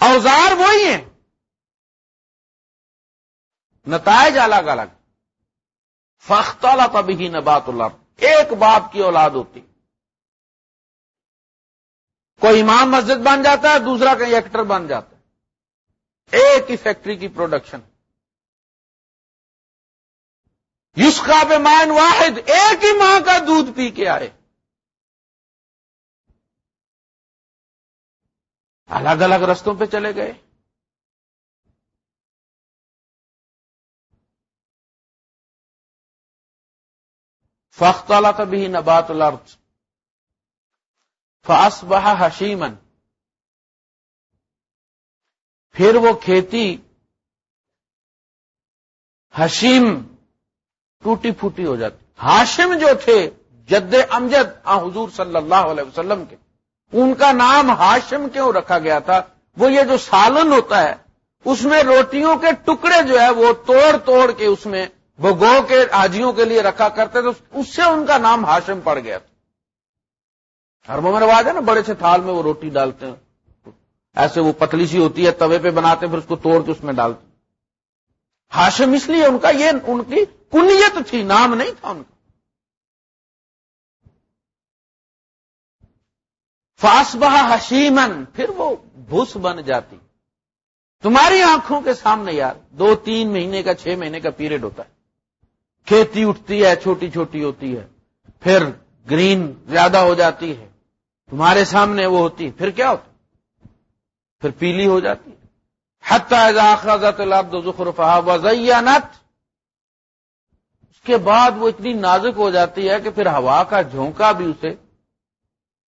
S1: اوزار وہی ہیں۔ نتائج الگ الگ۔ فختلا تبھی ہی نبات اللہ ایک باپ کی اولاد ہوتی۔ کوئی امام مسجد بن جاتا ہے، دوسرا کہیں ایکٹر بن جاتا ہے۔ ایک ہی فیکٹری کی پروڈکشن۔ یس کا بے مائن واحد، ایک ہی ماں کا دودھ پی کے آئے۔ الگ الگ رستوں پہ چلے گئے۔ فخت والا کبھی نبات الارض۔ فاس بہا حشیمن پھر وہ کھیتی حشیم ٹوٹی پھوٹی ہو جاتی۔ ہاشم جو تھے، جد امجد آ حضور صلی اللہ علیہ وسلم کے۔ ان کا نام ہاشم کیوں رکھا گیا تھا؟ وہ یہ جو سالن ہوتا ہے، اس میں روٹیوں کے ٹکڑے جو ہے، وہ توڑ توڑ کے اس میں بگو کے آجیوں کے لیے رکھا کرتے تھے اس سے ان کا نام ہاشم پڑ گیا تھا۔ ہر میں رواج ہے نا، بڑے سے تھال میں وہ روٹی ڈالتے ہیں۔ ایسے وہ پتلی سی ہوتی ہے، توے پہ بناتے ہیں، پھر اس کو توڑ کے اس میں ڈالتے ہاشم اس لیے ان کا یہ، ان کی کنیت تھی، نام نہیں تھا ان کا۔ فاسبہ حشیمن پھر وہ بھوس بن جاتی۔ تمہاری آنکھوں کے سامنے یار، دو تین مہینے کا، چھ مہینے کا پیریڈ ہوتا ہے۔ کھیتی اٹھتی ہے، چھوٹی چھوٹی ہوتی ہے۔ پھر گرین زیادہ ہو جاتی ہے۔ تمہارے سامنے وہ ہوتی ہے، پھر کیا ہوتا پھر پیلی ہو جاتی ہے۔ وزینت۔ اس کے بعد وہ اتنی نازک ہو جاتی ہے کہ پھر ہوا کا جھونکا بھی اسے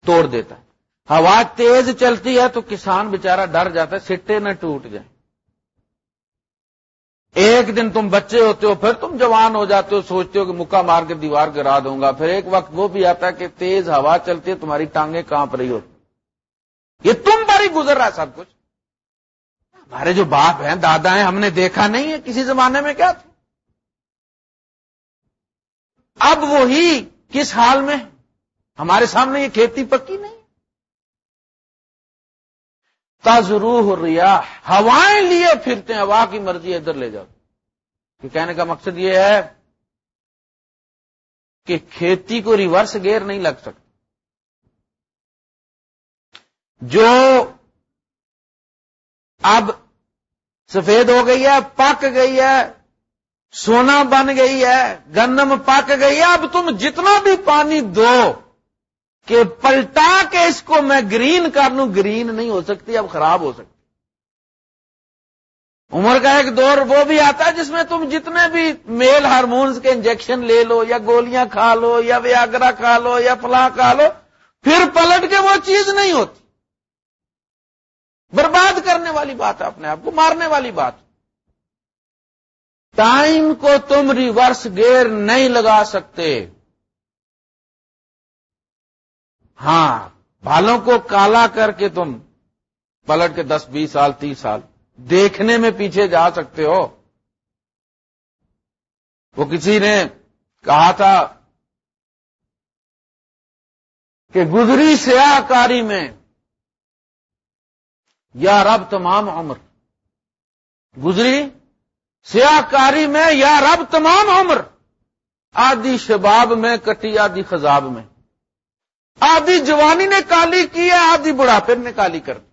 S1: توڑ دیتا ہے۔ ہوا تیز چلتی ہے تو کسان بےچارا ڈر جاتا ہے، سٹے نہ ٹوٹ جائیں۔ ایک دن تم بچے ہوتے ہو، پھر تم جوان ہو جاتے ہو، سوچتے ہو کہ مکہ مار کے دیوار گرا دوں گا۔ پھر ایک وقت وہ بھی آتا ہے کہ تیز ہوا چلتی ہے، تمہاری ٹانگیں کانپ رہی ہوتی یہ تم پر ہی گزر رہا ہے سب کچھ۔ ہمارے جو باپ ہیں، دادا ہیں، ہم نے دیکھا نہیں ہے کسی زمانے میں کیا تھا۔ اب وہی کس حال میں؟ ہمارے سامنے یہ کھیتی پکی نہیں۔ تازروح ریا ہوائیں لیے پھرتے ہیں، ہوا کی مرضی ادھر لے جاؤ۔ کہ کہنے کا مقصد یہ ہے کہ کھیتی کو ریورس گیئر نہیں لگ سکتا۔ جو اب سفید ہو گئی ہے، پک گئی ہے، سونا بن گئی ہے، گندم پک گئی ہے، اب تم جتنا بھی پانی دو کہ پلٹا کے اس کو میں گرین کر لوں، گرین نہیں ہو سکتی، اب خراب ہو سکتی۔ عمر کا ایک دور وہ بھی آتا ہے جس میں تم جتنے بھی میل ہارمونز کے انجیکشن لے لو، یا گولیاں کھا لو، یا ویاگرا کھا لو، یا فلاں کھا لو، پھر پلٹ کے وہ چیز نہیں ہوتی۔ برباد کرنے والی بات ہے اپنے آپ کو، مارنے والی بات۔ ٹائم کو تم ریورس گیئر نہیں لگا سکتے۔ ہاں بالوں کو کالا کر کے تم پلٹ کے دس، بیس سال، تیس سال دیکھنے میں پیچھے جا سکتے ہو۔ وہ کسی نے کہا تھا کہ گزری سیاہ کاری میں یا رب تمام عمر۔ گزری سیاہ کاری میں یا رب تمام عمر۔ آدھی شباب میں، کٹی آدھی خزاب میں۔ آدھی جوانی نے کالی کی ہے، آدھی بڑھاپے نے کالی کر دی۔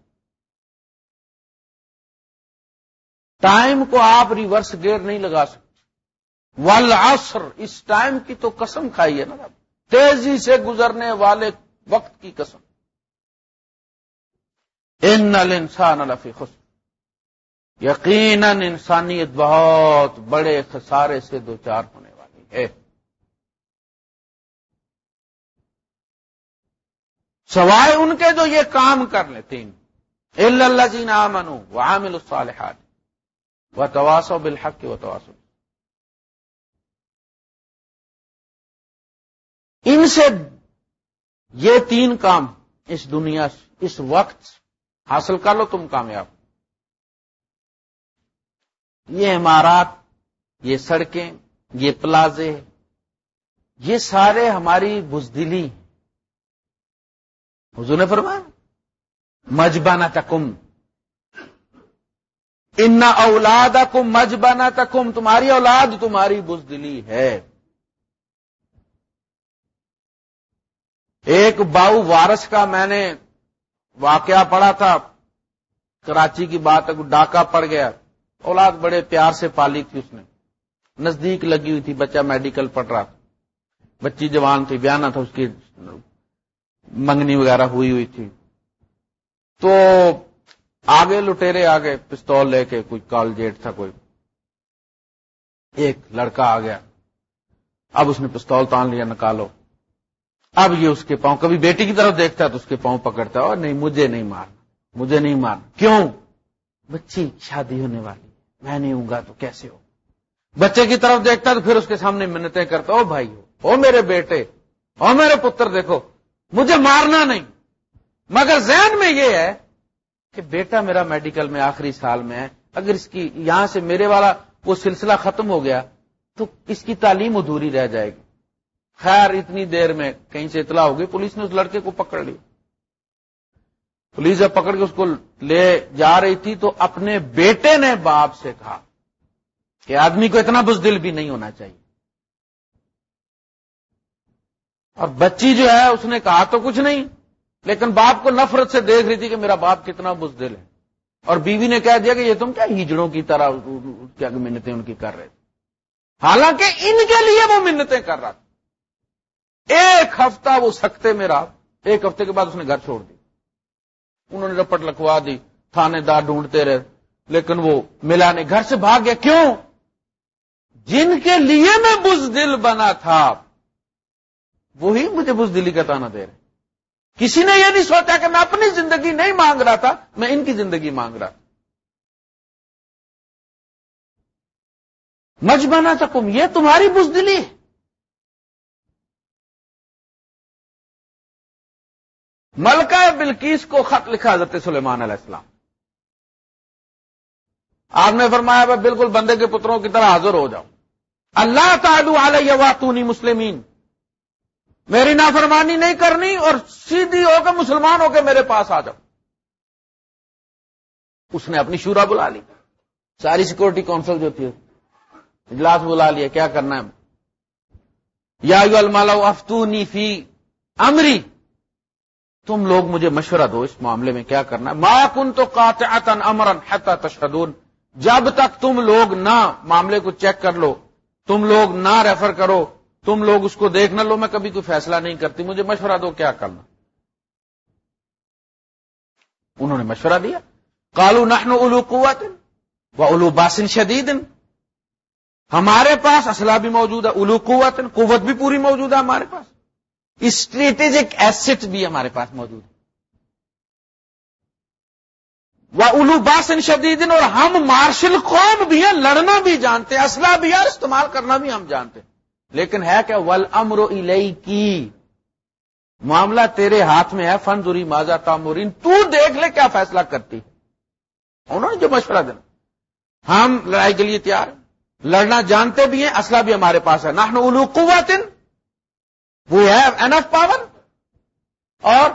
S1: ٹائم کو آپ ریورس گیئر نہیں لگا سکتے۔ والعصر، اس ٹائم کی تو قسم کھائی ہے نا تیزی سے گزرنے والے وقت کی قسم۔ ان انسان الفی خوش یقیناً انسانیت بہت بڑے خسارے سے دو چار ہونے والی ہے۔ سوائے ان کے جو یہ کام کر لیتے ہیں۔ اللہ جی منو وہ عامل الصالحات وہ تواسو بالحق و تواسو ان سے یہ تین کام اس دنیا اس وقت حاصل کر لو تم کامیاب۔ یہ عمارات، یہ سڑکیں، یہ پلازے، یہ سارے ہماری بزدلی۔ حضور نے فرمایا مجبانہ تکم ان اولاد کم مجبانہ تکم تمہاری اولاد تمہاری بزدلی ہے۔ ایک باؤ وارس کا میں نے واقعہ پڑا تھا، کراچی کی بات ڈاکہ پڑ گیا۔ اولاد بڑے پیار سے پالی تھی اس نے۔ نزدیک لگی ہوئی تھی، بچہ میڈیکل پڑھ رہا تھا۔ بچی جوان تھی بیانا تھا اس کی۔ منگنی وغیرہ ہوئی ہوئی تھی۔ تو آگے لٹیرے آگے پستول لے کے، کوئی کال جیٹ تھا، کوئی۔ ایک لڑکا آ گیا۔ اب اس نے پستول تان لیا، نکالو۔ اب یہ اس کے پاؤں، کبھی بیٹی کی طرف دیکھتا ہے تو اس کے پاؤں پکڑتا ہے، اور نہیں، مجھے نہیں مارنا، مجھے نہیں مارنا۔ کیوں؟ بچی، شادی ہونے والی۔ میں نہیں ہوں گا تو کیسے ہو؟ بچے کی طرف دیکھتا تو پھر اس کے سامنے منتیں کرتا او بھائی ہو، او میرے بیٹے، او میرے پتر، دیکھو۔ مجھے مارنا نہیں۔ مگر ذہن میں یہ ہے کہ بیٹا میرا میڈیکل میں آخری سال میں ہے۔ اگر اس کی یہاں سے میرے والا وہ سلسلہ ختم ہو گیا تو اس کی تعلیم ادھوری رہ جائے گی۔ خیر، اتنی دیر میں کہیں سے اطلاع ہوگی۔ پولیس نے اس لڑکے کو پکڑ لی۔ پولیس جب پکڑ کے اس کو لے جا رہی تھی تو اپنے بیٹے نے باپ سے کہا کہ آدمی کو اتنا بزدل بھی نہیں ہونا چاہیے۔ اور بچی جو ہے، اس نے کہا تو کچھ نہیں، لیکن باپ کو نفرت سے دیکھ رہی تھی کہ میرا باپ کتنا بزدل ہے۔ اور بیوی نے کہہ دیا کہ یہ تم کیا ہیجڑوں کی طرح کیا منتیں ان کی کر رہے تھے؟ حالانکہ ان کے لیے وہ منتیں کر رہا تھا۔ ایک ہفتہ وہ سکتے میں رہا۔ ایک ہفتے کے بعد اس نے گھر چھوڑ دی انہوں نے رپٹ لکھوا دی، تھانے دار ڈھونڈتے رہے۔ لیکن وہ ملا نہیں۔ گھر سے بھاگ گیا۔ کیوں؟ جن کے لیے میں بزدل بنا تھا۔ وہی مجھے بزدلی کا تانا دے رہے کسی نے یہ نہیں سوچا کہ میں اپنی زندگی نہیں مانگ رہا تھا، میں ان کی زندگی مانگ رہا تھا۔ مجھ بنا یہ تمہاری بزدلی ہے۔ ملکہ بلکیس کو خط لکھا حضرت سلیمان علیہ السلام۔ آپ نے فرمایا بالکل بندے کے پتروں کی طرح حاضر ہو جاؤ اللہ تعالو علیہ واتونی مسلمین۔ میری نافرمانی نہیں کرنی اور سیدھی ہو کے مسلمان ہو کے میرے پاس آ جاؤ۔ اس نے اپنی شورا بلا لی۔ ساری سیکورٹی کونسل جو تھی، اجلاس بلا لیا کیا کرنا ہے؟ یا المالا افتونی فی امری۔ تم لوگ مجھے مشورہ دو اس معاملے میں کیا کرنا ہے۔ ما کن تو قاطعتا امرن حتا تشدون جب تک تم لوگ نہ معاملے کو چیک کر لو، تم لوگ نہ ریفر کرو تم لوگ اس کو دیکھ نہ لو، میں کبھی کوئی فیصلہ نہیں کرتی، مجھے مشورہ دو کیا کرنا۔ انہوں نے مشورہ دیا۔ کالو نحن الو قوت و الو باسن شدید۔ ہمارے پاس اسلحہ بھی موجود ہے الو قوت قوت بھی پوری موجود ہے ہمارے پاس۔ اسٹریٹجک ایسٹ بھی ہمارے پاس موجود ہے۔ وہ الو باسن شدید، اور ہم مارشل قوم بھی ہیں، لڑنا بھی جانتے ہیں، اسلحہ بھی ہے استعمال کرنا بھی ہم جانتے ہیں۔ لیکن ہے کہ ول امر کی معاملہ تیرے ہاتھ میں ہے فن دوری ماضا تامورین تو دیکھ لے کیا فیصلہ کرتی انہوں نے جو مشورہ دینا۔ ہم لڑائی کے لیے تیار لڑنا جانتے بھی ہیں، اسلحہ بھی ہمارے پاس ہے۔ نہ الو قوت وی ہیو اینف پاور اور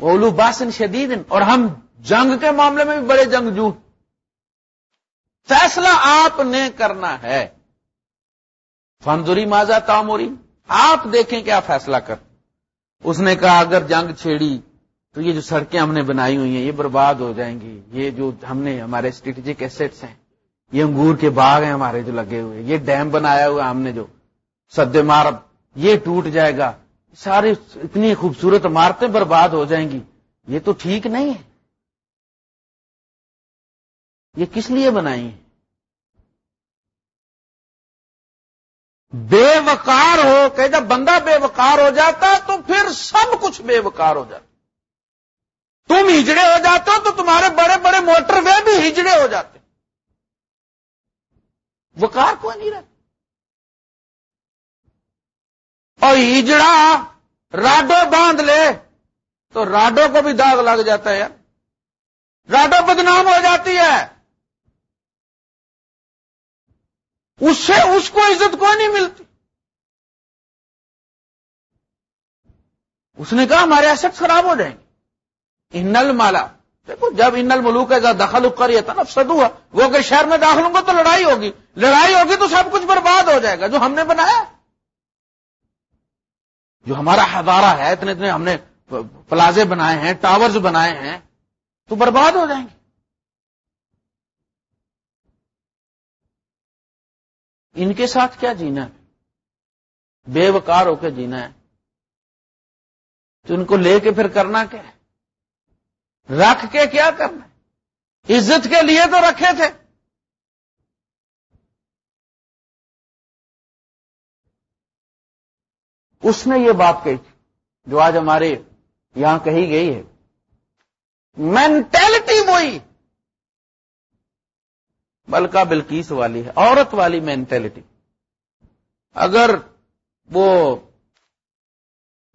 S1: اولو باسن شدید، اور ہم جنگ کے معاملے میں بھی بڑے جنگ جو فیصلہ آپ نے کرنا ہے۔ فنزوری ماضا تاموری آپ دیکھیں کیا فیصلہ کر۔ اس نے کہا، اگر جنگ چھیڑی تو یہ جو سڑکیں ہم نے بنائی ہوئی ہیں، یہ برباد ہو جائیں گی۔ یہ جو ہم نے، ہمارے اسٹریٹجک ایسٹس ہیں، یہ انگور کے باغ ہیں ہمارے جو لگے ہوئے یہ ڈیم بنایا ہوا ہم نے جو۔ سد مار یہ ٹوٹ جائے گا۔ ساری اتنی خوبصورت عمارتیں برباد ہو جائیں گی۔ یہ تو ٹھیک نہیں ہے۔ یہ کس لیے بنائی ہیں؟ بے وقار ہو کہ جب بندہ بے وقار ہو جاتا تو پھر سب کچھ بے وقار ہو جاتا۔ تم ہجڑے ہو جاتے ہو تو تمہارے بڑے بڑے موٹر وے بھی ہجڑے ہو جاتے۔ وقار کوئی نہیں رہتا۔ اور ہجڑا راڈو باندھ لے تو راڈو کو بھی داغ لگ جاتا ہے۔ یار راڈو بدنام ہو جاتی ہے۔ اس سے اس کو عزت کوئی نہیں ملتی۔ اس نے کہا ہمارے ایسٹ خراب ہو جائیں گے۔ انل مالا دیکھو، جب انل ملوک کا دخل کر یہ تھا سد ہوا، وہ اگر شہر میں داخل ہوں گا تو لڑائی ہوگی۔ لڑائی ہوگی تو سب کچھ برباد ہو جائے گا، جو ہم نے بنایا۔ جو ہمارا ہزارہ ہے، اتنے اتنے ہم نے پلازے بنائے ہیں، ٹاورز بنائے ہیں، تو برباد ہو جائیں گے۔ ان کے ساتھ کیا جینا ہے؟ بے وکار ہو کے جینا ہے۔ تو ان کو لے کے پھر کرنا کیا ہے؟ رکھ کے کیا کرنا ہے؟ عزت کے لیے تو رکھے تھے۔ اس نے یہ بات کہی تھی، جو آج ہمارے یہاں کہی گئی ہے۔ مینٹلٹی وہی بلکہ بلکیس والی ہے، عورت والی مینٹلٹی اگر وہ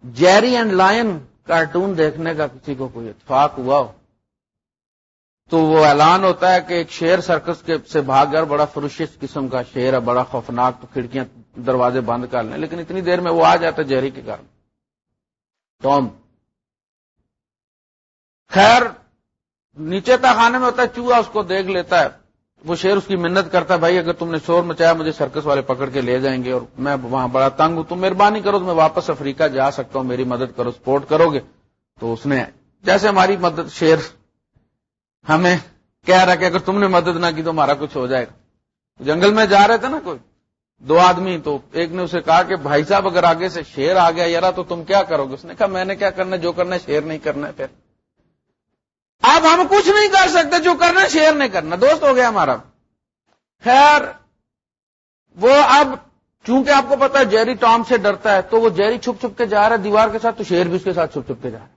S1: جیری اینڈ لائن کارٹون دیکھنے کا کسی کو کوئی اتفاق ہوا ہو، تو وہ اعلان ہوتا ہے کہ ایک شیر سرکس کے سے بھاگ گیا بڑا فروشس قسم کا شیر ہے، بڑا خوفناک تو کھڑکیاں دروازے بند کر لیں، لیکن اتنی دیر میں وہ آ جاتا ہے جہری کے کارن۔ ٹوم خیر، نیچے تک خانے میں ہوتا ہے، چوہا اس کو دیکھ لیتا ہے۔ وہ شیر اس کی منت کرتا ہے، بھائی، اگر تم نے شور مچایا، مجھے سرکس والے پکڑ کے لے جائیں گے اور میں وہاں بڑا تنگ ہوں، تم مہربانی کرو، تو میں واپس افریقہ جا سکتا ہوں، میری مدد کرو، سپورٹ کرو گے. تو اس نے، جیسے ہماری مدد شیر ہمیں کہہ رہا کہ اگر تم نے مدد نہ کی تو ہمارا کچھ ہو جائے گا۔ جنگل میں جا رہے تھے نا کوئی، دو آدمی، تو ایک نے اسے کہا کہ، بھائی صاحب، اگر آگے سے شیر آ گیا یار تو تم کیا کرو گے؟ اس نے کہا، میں نے کیا کرنا جو کرنا ہے شیر نہیں کرنا ہے پھر اب ہم کچھ نہیں کر سکتے جو کرنا شیئر نہیں کرنا دوست ہو گیا ہمارا خیر وہ اب چونکہ آپ کو پتا ہے جیری ٹام سے ڈرتا ہے تو وہ جیری چھپ چھپ کے جا رہا ہے دیوار کے ساتھ تو شیر بھی اس کے ساتھ چھپ چھپ کے جا رہا ہے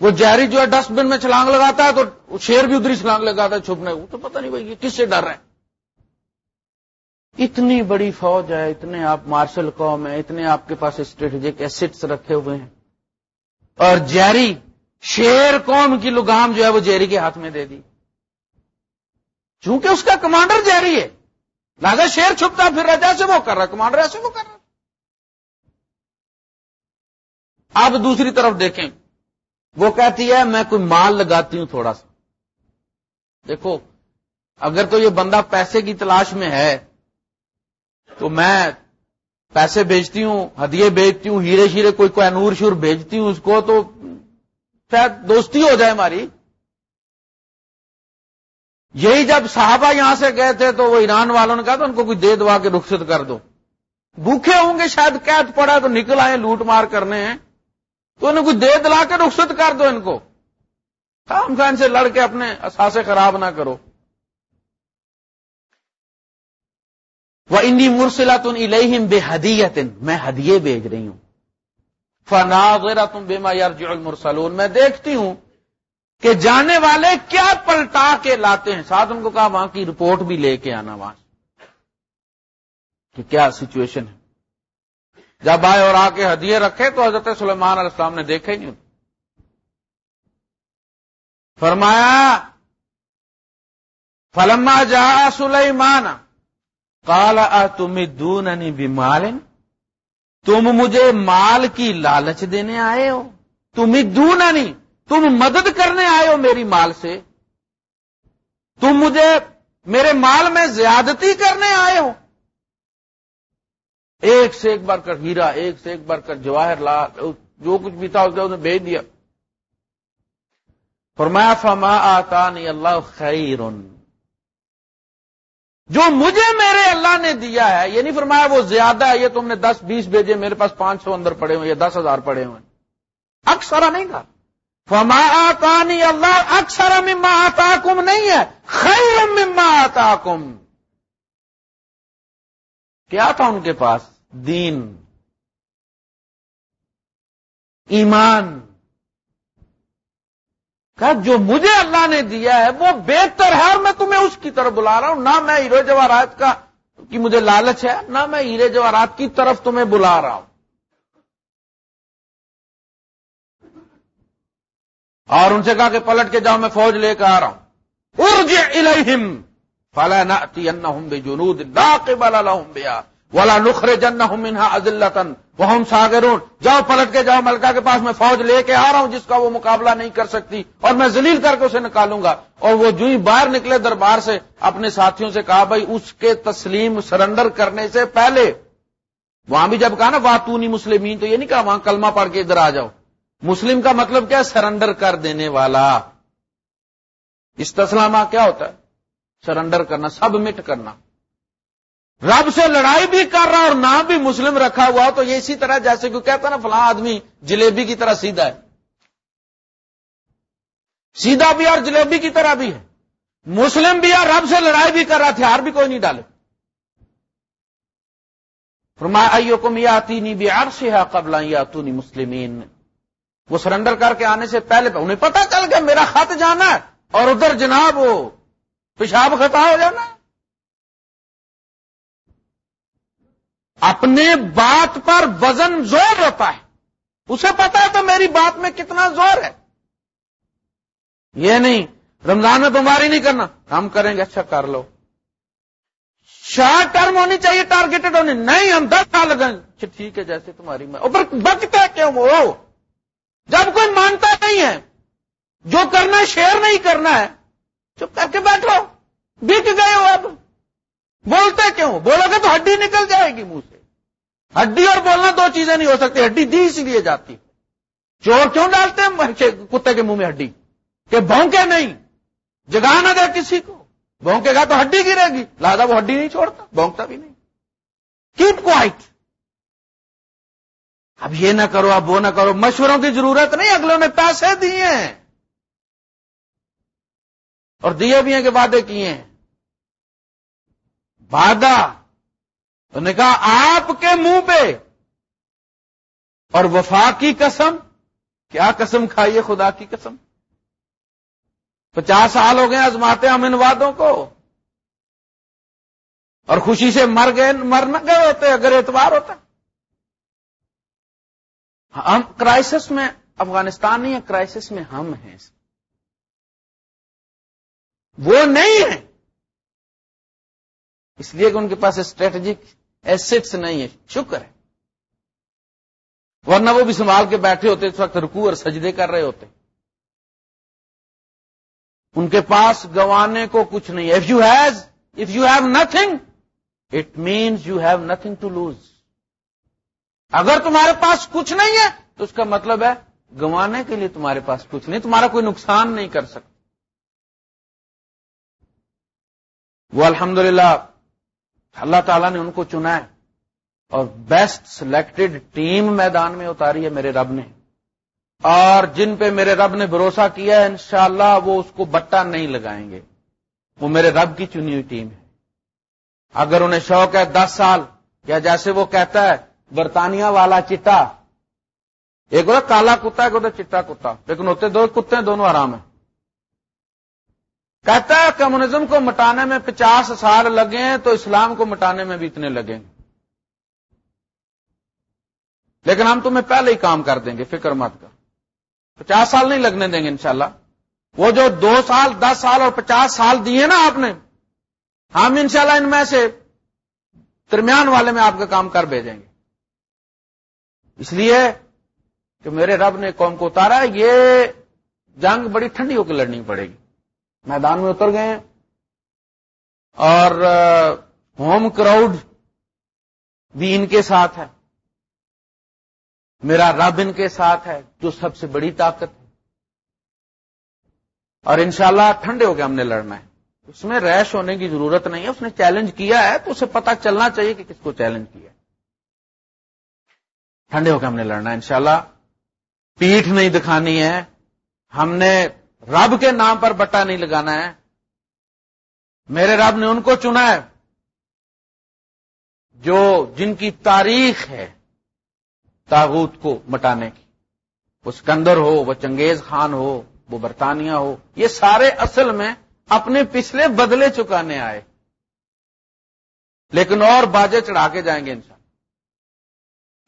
S1: وہ جیری جو ہے ڈسٹ بن میں چھلانگ لگاتا ہے تو شیر بھی ادھر چھلانگ لگاتا ہے چھپنے وہ تو پتہ نہیں بھائی یہ کس سے ڈر رہے ہیں اتنی بڑی فوج ہے اتنے آپ مارشل قوم ہیں اتنے آپ کے پاس اسٹریٹجک ایسٹس رکھے ہوئے ہیں اور جیری شیر قوم کی لگام جو ہے وہ جیری کے ہاتھ میں دے دی؟ چونکہ اس کا کمانڈر جیری ہے۔ لہٰذا شیر چھپتا پھر رجا سے وہ کر رہا کمانڈر ایسے وہ کر رہا اب دوسری طرف دیکھیں۔ وہ کہتی ہے، میں کوئی مال لگاتی ہوں تھوڑا سا۔ دیکھو، اگر تو یہ بندہ پیسے کی تلاش میں ہے، تو میں پیسے بیچتی ہوں، ہدیے بیچتی ہوں، ہیرے شیرے کوئی کوئی نور شور بیچتی ہوں اس کو، تو شاید دوستی ہو جائے ہماری۔ یہی جب صحابہ یہاں سے گئے تھے تو وہ ایران والوں نے کہا تو ان کو کوئی دے دوا کے رخصت کر دو۔ بھوکے ہوں گے شاید قید پڑا تو نکل آئے لوٹ مار کرنے۔ ہیں تو انہیں کوئی دے دلا کے رخصت کر دو ان کو۔ کام خان سے لڑ کے اپنے اثاثے خراب نہ کرو۔ وہ انی مرسلا تن الہم بے حدیت میں ہدیے بھیج رہی ہوں۔ فنا وغیرہ تم بے یار میں دیکھتی ہوں کہ جانے والے کیا پلٹا کے لاتے ہیں۔ ساتھ ان کو کہا، وہاں کی رپورٹ بھی لے کے آنا وہاں کہ کیا سچویشن ہے۔ جب آئے اور آ کے ہدیے رکھے تو حضرت سلیمان علیہ السلام نے دیکھے نہیں۔ فرمایا، فلما جا سلیمان کالا تم دون بھی تم مجھے مال کی لالچ دینے آئے ہو؟ تم دون تم مدد کرنے آئے ہو میری مال سے؟ تم مجھے میرے مال میں زیادتی کرنے آئے ہو؟ ایک سے ایک بار کر ہیرا، ایک سے ایک بار کر جواہر لا جو کچھ بھی تھا اسے بھیج دیا۔ فرمایا، فما آتا نہیں اللہ خیر جو مجھے میرے اللہ نے دیا ہے، یہ نہیں فرمایا وہ زیادہ ہے، یہ تم نے دس بیس بھیجے، میرے پاس پانچ سو اندر پڑے ہوئے، یا دس ہزار پڑے ہوئے۔ اکثر نہیں تھا فما آتا نہیں اللہ، اکثر مما آتا کم نہیں ہے، خیر مما آتا کم کیا تھا ان کے پاس؟ دین۔ ایمان۔ کہ جو مجھے اللہ نے دیا ہے وہ بہتر ہے اور میں تمہیں اس کی طرف بلا رہا ہوں۔ نہ میں ہیرے جواہرات کا کی مجھے لالچ ہے، نہ میں ہیرے جواہرات کی طرف تمہیں بلا رہا ہوں۔ اور ان سے کہا کہ پلٹ کے جاؤ، میں فوج لے کے آ رہا ہوں۔ ارج الہم فلا نہ بے لا قبل لهم ولا نخر جن ازلتن وہ ہم ساگرون جاؤ پلٹ کے جاؤ، ملکہ کے پاس میں فوج لے کے آ رہا ہوں، جس کا وہ مقابلہ نہیں کر سکتی۔ اور میں ذلیل کر کے اسے نکالوں گا۔ اور وہ جو ہی باہر نکلے دربار سے، اپنے ساتھیوں سے کہا، بھائی، اس کے تسلیم سرنڈر کرنے سے پہلے۔ وہاں بھی جب کہا نا، واتونی مسلمین، تو یہ نہیں کہا، وہاں کلمہ پڑھ کے ادھر آ جاؤ۔ مسلم کا مطلب کیا سرنڈر کر دینے والا۔ استسلامہ کیا ہوتا ہے؟ سرنڈر کرنا سبمٹ کرنا۔ رب سے لڑائی بھی کر رہا اور نام بھی مسلم رکھا ہوا تو یہ اسی طرح جیسے کہ کہتا نا، فلاں آدمی جلیبی کی طرح سیدھا ہے۔ سیدھا بھی اور جلیبی کی طرح بھی ہے۔ مسلم بھی اور رب سے لڑائی بھی کر رہا ہتھیار بھی کوئی نہیں ڈالے۔ فرمایا ایو کم یا آتی نہیں بھی عرش ہے قبل یا مسلمین۔ وہ سرنڈر کر کے آنے سے پہلے انہیں پتا چل گیا، میرا خط جانا ہے اور ادھر جناب وہ پیشاب خطا ہو جانا ہے۔ اپنے بات پر وزن زور ہوتا ہے۔ اسے پتا ہے تو میری بات میں کتنا زور ہے۔ یہ نہیں، رمضان میں تمہاری نہیں کرنا۔ ہم کریں گے اچھا کر لو۔ شارٹ ٹرم ہونی چاہیے، ٹارگیٹڈ ہونی۔ نہیں، ہم دس سال لگیں اچھا ٹھیک ہے، جیسے تمہاری میں۔ اوپر بکتا کیوں؟ وہ۔ جب کوئی مانتا نہیں ہے، جو کرنا ہے، شیئر نہیں کرنا ہے، چپ کر کے بیٹھو بک گئے ہو اب۔ بولتے کیوں؟ بولو گے تو ہڈی نکل جائے گی منہ سے۔ ہڈی اور بولنا دو چیزیں نہیں ہو سکتی، ہڈی دی اسی لیے جاتی۔ چور کیوں ڈالتے ہیں؟ کتے کے منہ میں ہڈی۔ کہ بھونکے نہیں، جگا نہ دے کسی کو۔ بھونکے گا تو ہڈی گرے گی۔ لہٰذا وہ ہڈی نہیں چھوڑتا، بھونکتا بھی نہیں۔ کیپ کوائٹ اب یہ نہ کرو، اب وہ نہ کرو۔ مشوروں کی ضرورت نہیں، اگلوں نے پیسے دیے۔ ہیں اور دیے بھی ہیں کہ وعدے کیے ہیں۔ وعدہ۔ تو نے کہا، آپ کے منہ پہ۔ اور وفا کی قسم؟ کیا قسم کھائیے خدا کی قسم؟ پچاس سال ہو گئے آزماتے ہم ان وادوں کو۔ اور خوشی سے مر گئے، مر نہ گئے ہوتے، اگر اعتبار ہوتا۔ ہم کرائسس میں افغانستان نہیں ہے کرائسس میں ہم ہیں۔ وہ نہیں ہے اس لیے کہ ان کے پاس اسٹریٹجک ایسٹس نہیں ہے شکر ہے۔ ورنہ وہ بھی سنبھال کے بیٹھے ہوتے، اس وقت رکو اور سجدے کر رہے ہوتے۔ ان کے پاس گوانے کو کچھ نہیں if you has if you have nothing it means you have nothing to lose اگر تمہارے پاس کچھ نہیں ہے، تو اس کا مطلب ہے گوانے کے لیے تمہارے پاس کچھ نہیں، تمہارا کوئی نقصان نہیں کر سکتا۔ وہ الحمدللہ اللہ تعالیٰ نے ان کو چنا ہے اور بیسٹ سلیکٹڈ ٹیم میدان میں اتاری ہے میرے رب نے اور جن پہ میرے رب نے بھروسہ کیا ہے، انشاءاللہ وہ اس کو بٹا نہیں لگائیں گے۔ وہ میرے رب کی چنی ہوئی ٹیم ہے۔ اگر انہیں شوق ہے دس سال، یا جیسے وہ کہتا ہے، برطانیہ والا چٹا۔ ایک ہوتا کالا کتا، ایک ہوتا چٹا کتا۔ لیکن ہوتے دو، کتے ہیں دونوں آرام ہیں۔ کہتا ہے کمیونزم کو مٹانے میں پچاس سال لگے ہیں تو اسلام کو مٹانے میں بھی اتنے لگیں گے لیکن ہم تمہیں پہلے ہی کام کر دیں گے، فکر مت کا پچاس سال نہیں لگنے دیں گے انشاءاللہ۔ وہ جو دو سال، دس سال اور پچاس سال دیے نا آپ نے، ہم انشاءاللہ ان میں سے درمیان والے میں آپ کا کام کر بھیجیں گے۔ اس لیے کہ میرے رب نے قوم کو اتارا، یہ جنگ بڑی ٹھنڈی ہو کے لڑنی پڑے گی۔ میدان میں اتر گئے ہیں۔ اور ہوم کراؤڈ بھی ان کے ساتھ ہے۔ میرا رب ان کے ساتھ ہے، جو سب سے بڑی طاقت ہے۔ اور انشاءاللہ ٹھنڈے ہو کے ہم نے لڑنا ہے۔ اس میں ریش ہونے کی ضرورت نہیں ہے۔ اس نے چیلنج کیا ہے تو اسے پتا چلنا چاہیے کہ کس کو چیلنج کیا ٹھنڈے ہو کے ہم نے لڑنا ہے، انشاءاللہ۔ پیٹھ نہیں دکھانی ہے۔ ہم نے رب کے نام پر بٹا نہیں لگانا ہے۔ میرے رب نے ان کو چنا ہے جو جن کی تاریخ ہے تاغوت کو مٹانے کی۔ وہ سکندر ہو، وہ چنگیز خان ہو، وہ برطانیہ ہو، یہ سارے اصل میں اپنے پچھلے بدلے چکانے آئے۔ لیکن اور باجے چڑھا کے جائیں گے انسان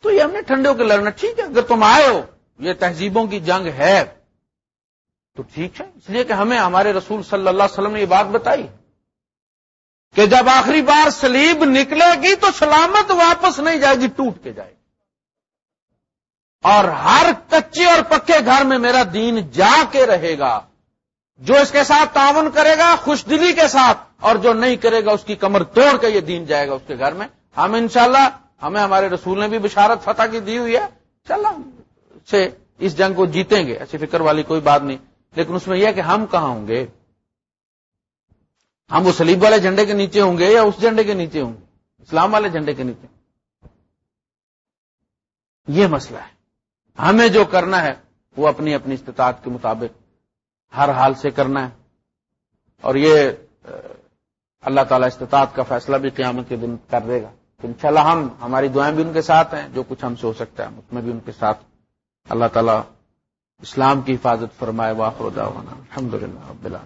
S1: تو یہ ہم نے ٹھنڈے ہو کے لڑنا ٹھیک ہے، اگر تم آئے ہو، یہ تہذیبوں کی جنگ ہے۔ تو ٹھیک ہے، اس لیے کہ ہمیں ہمارے رسول صلی اللہ علیہ وسلم نے یہ بات بتائی کہ جب آخری بار سلیب نکلے گی تو سلامت واپس نہیں جائے گی، ٹوٹ کے جائے گی۔ اور ہر کچے اور پکے گھر میں میرا دین جا کے رہے گا، جو اس کے ساتھ تعاون کرے گا، خوش دلی کے ساتھ، اور جو نہیں کرے گا، اس کی کمر توڑ کے یہ دین جائے گا اس کے گھر میں۔ ہم انشاءاللہ، ہمیں ہمارے رسول نے بھی بشارت فتح کی دی ہوئی ہے۔ چل سے اس جنگ کو جیتیں گے، ایسی فکر والی کوئی بات نہیں۔ لیکن اس میں یہ کہ ہم کہاں ہوں گے؟ ہم وہ سلیب والے جھنڈے کے نیچے ہوں گے یا اس جھنڈے کے نیچے ہوں گے؟ اسلام والے جھنڈے کے نیچے۔ یہ مسئلہ ہے۔ ہمیں جو کرنا ہے، وہ اپنی اپنی استطاعت کے مطابق ہر حال سے کرنا ہے۔ اور یہ اللہ تعالیٰ استطاعت کا فیصلہ بھی قیامت کے دن کر دے گا۔ انشاءاللہ ہم ہماری دعائیں بھی ان کے ساتھ ہیں۔ جو کچھ ہم سے ہو سکتا ہے اس میں بھی ان کے ساتھ۔ اللہ تعالیٰ اسلام کی حفاظت فرمائے واخر دعوانا الحمد للہ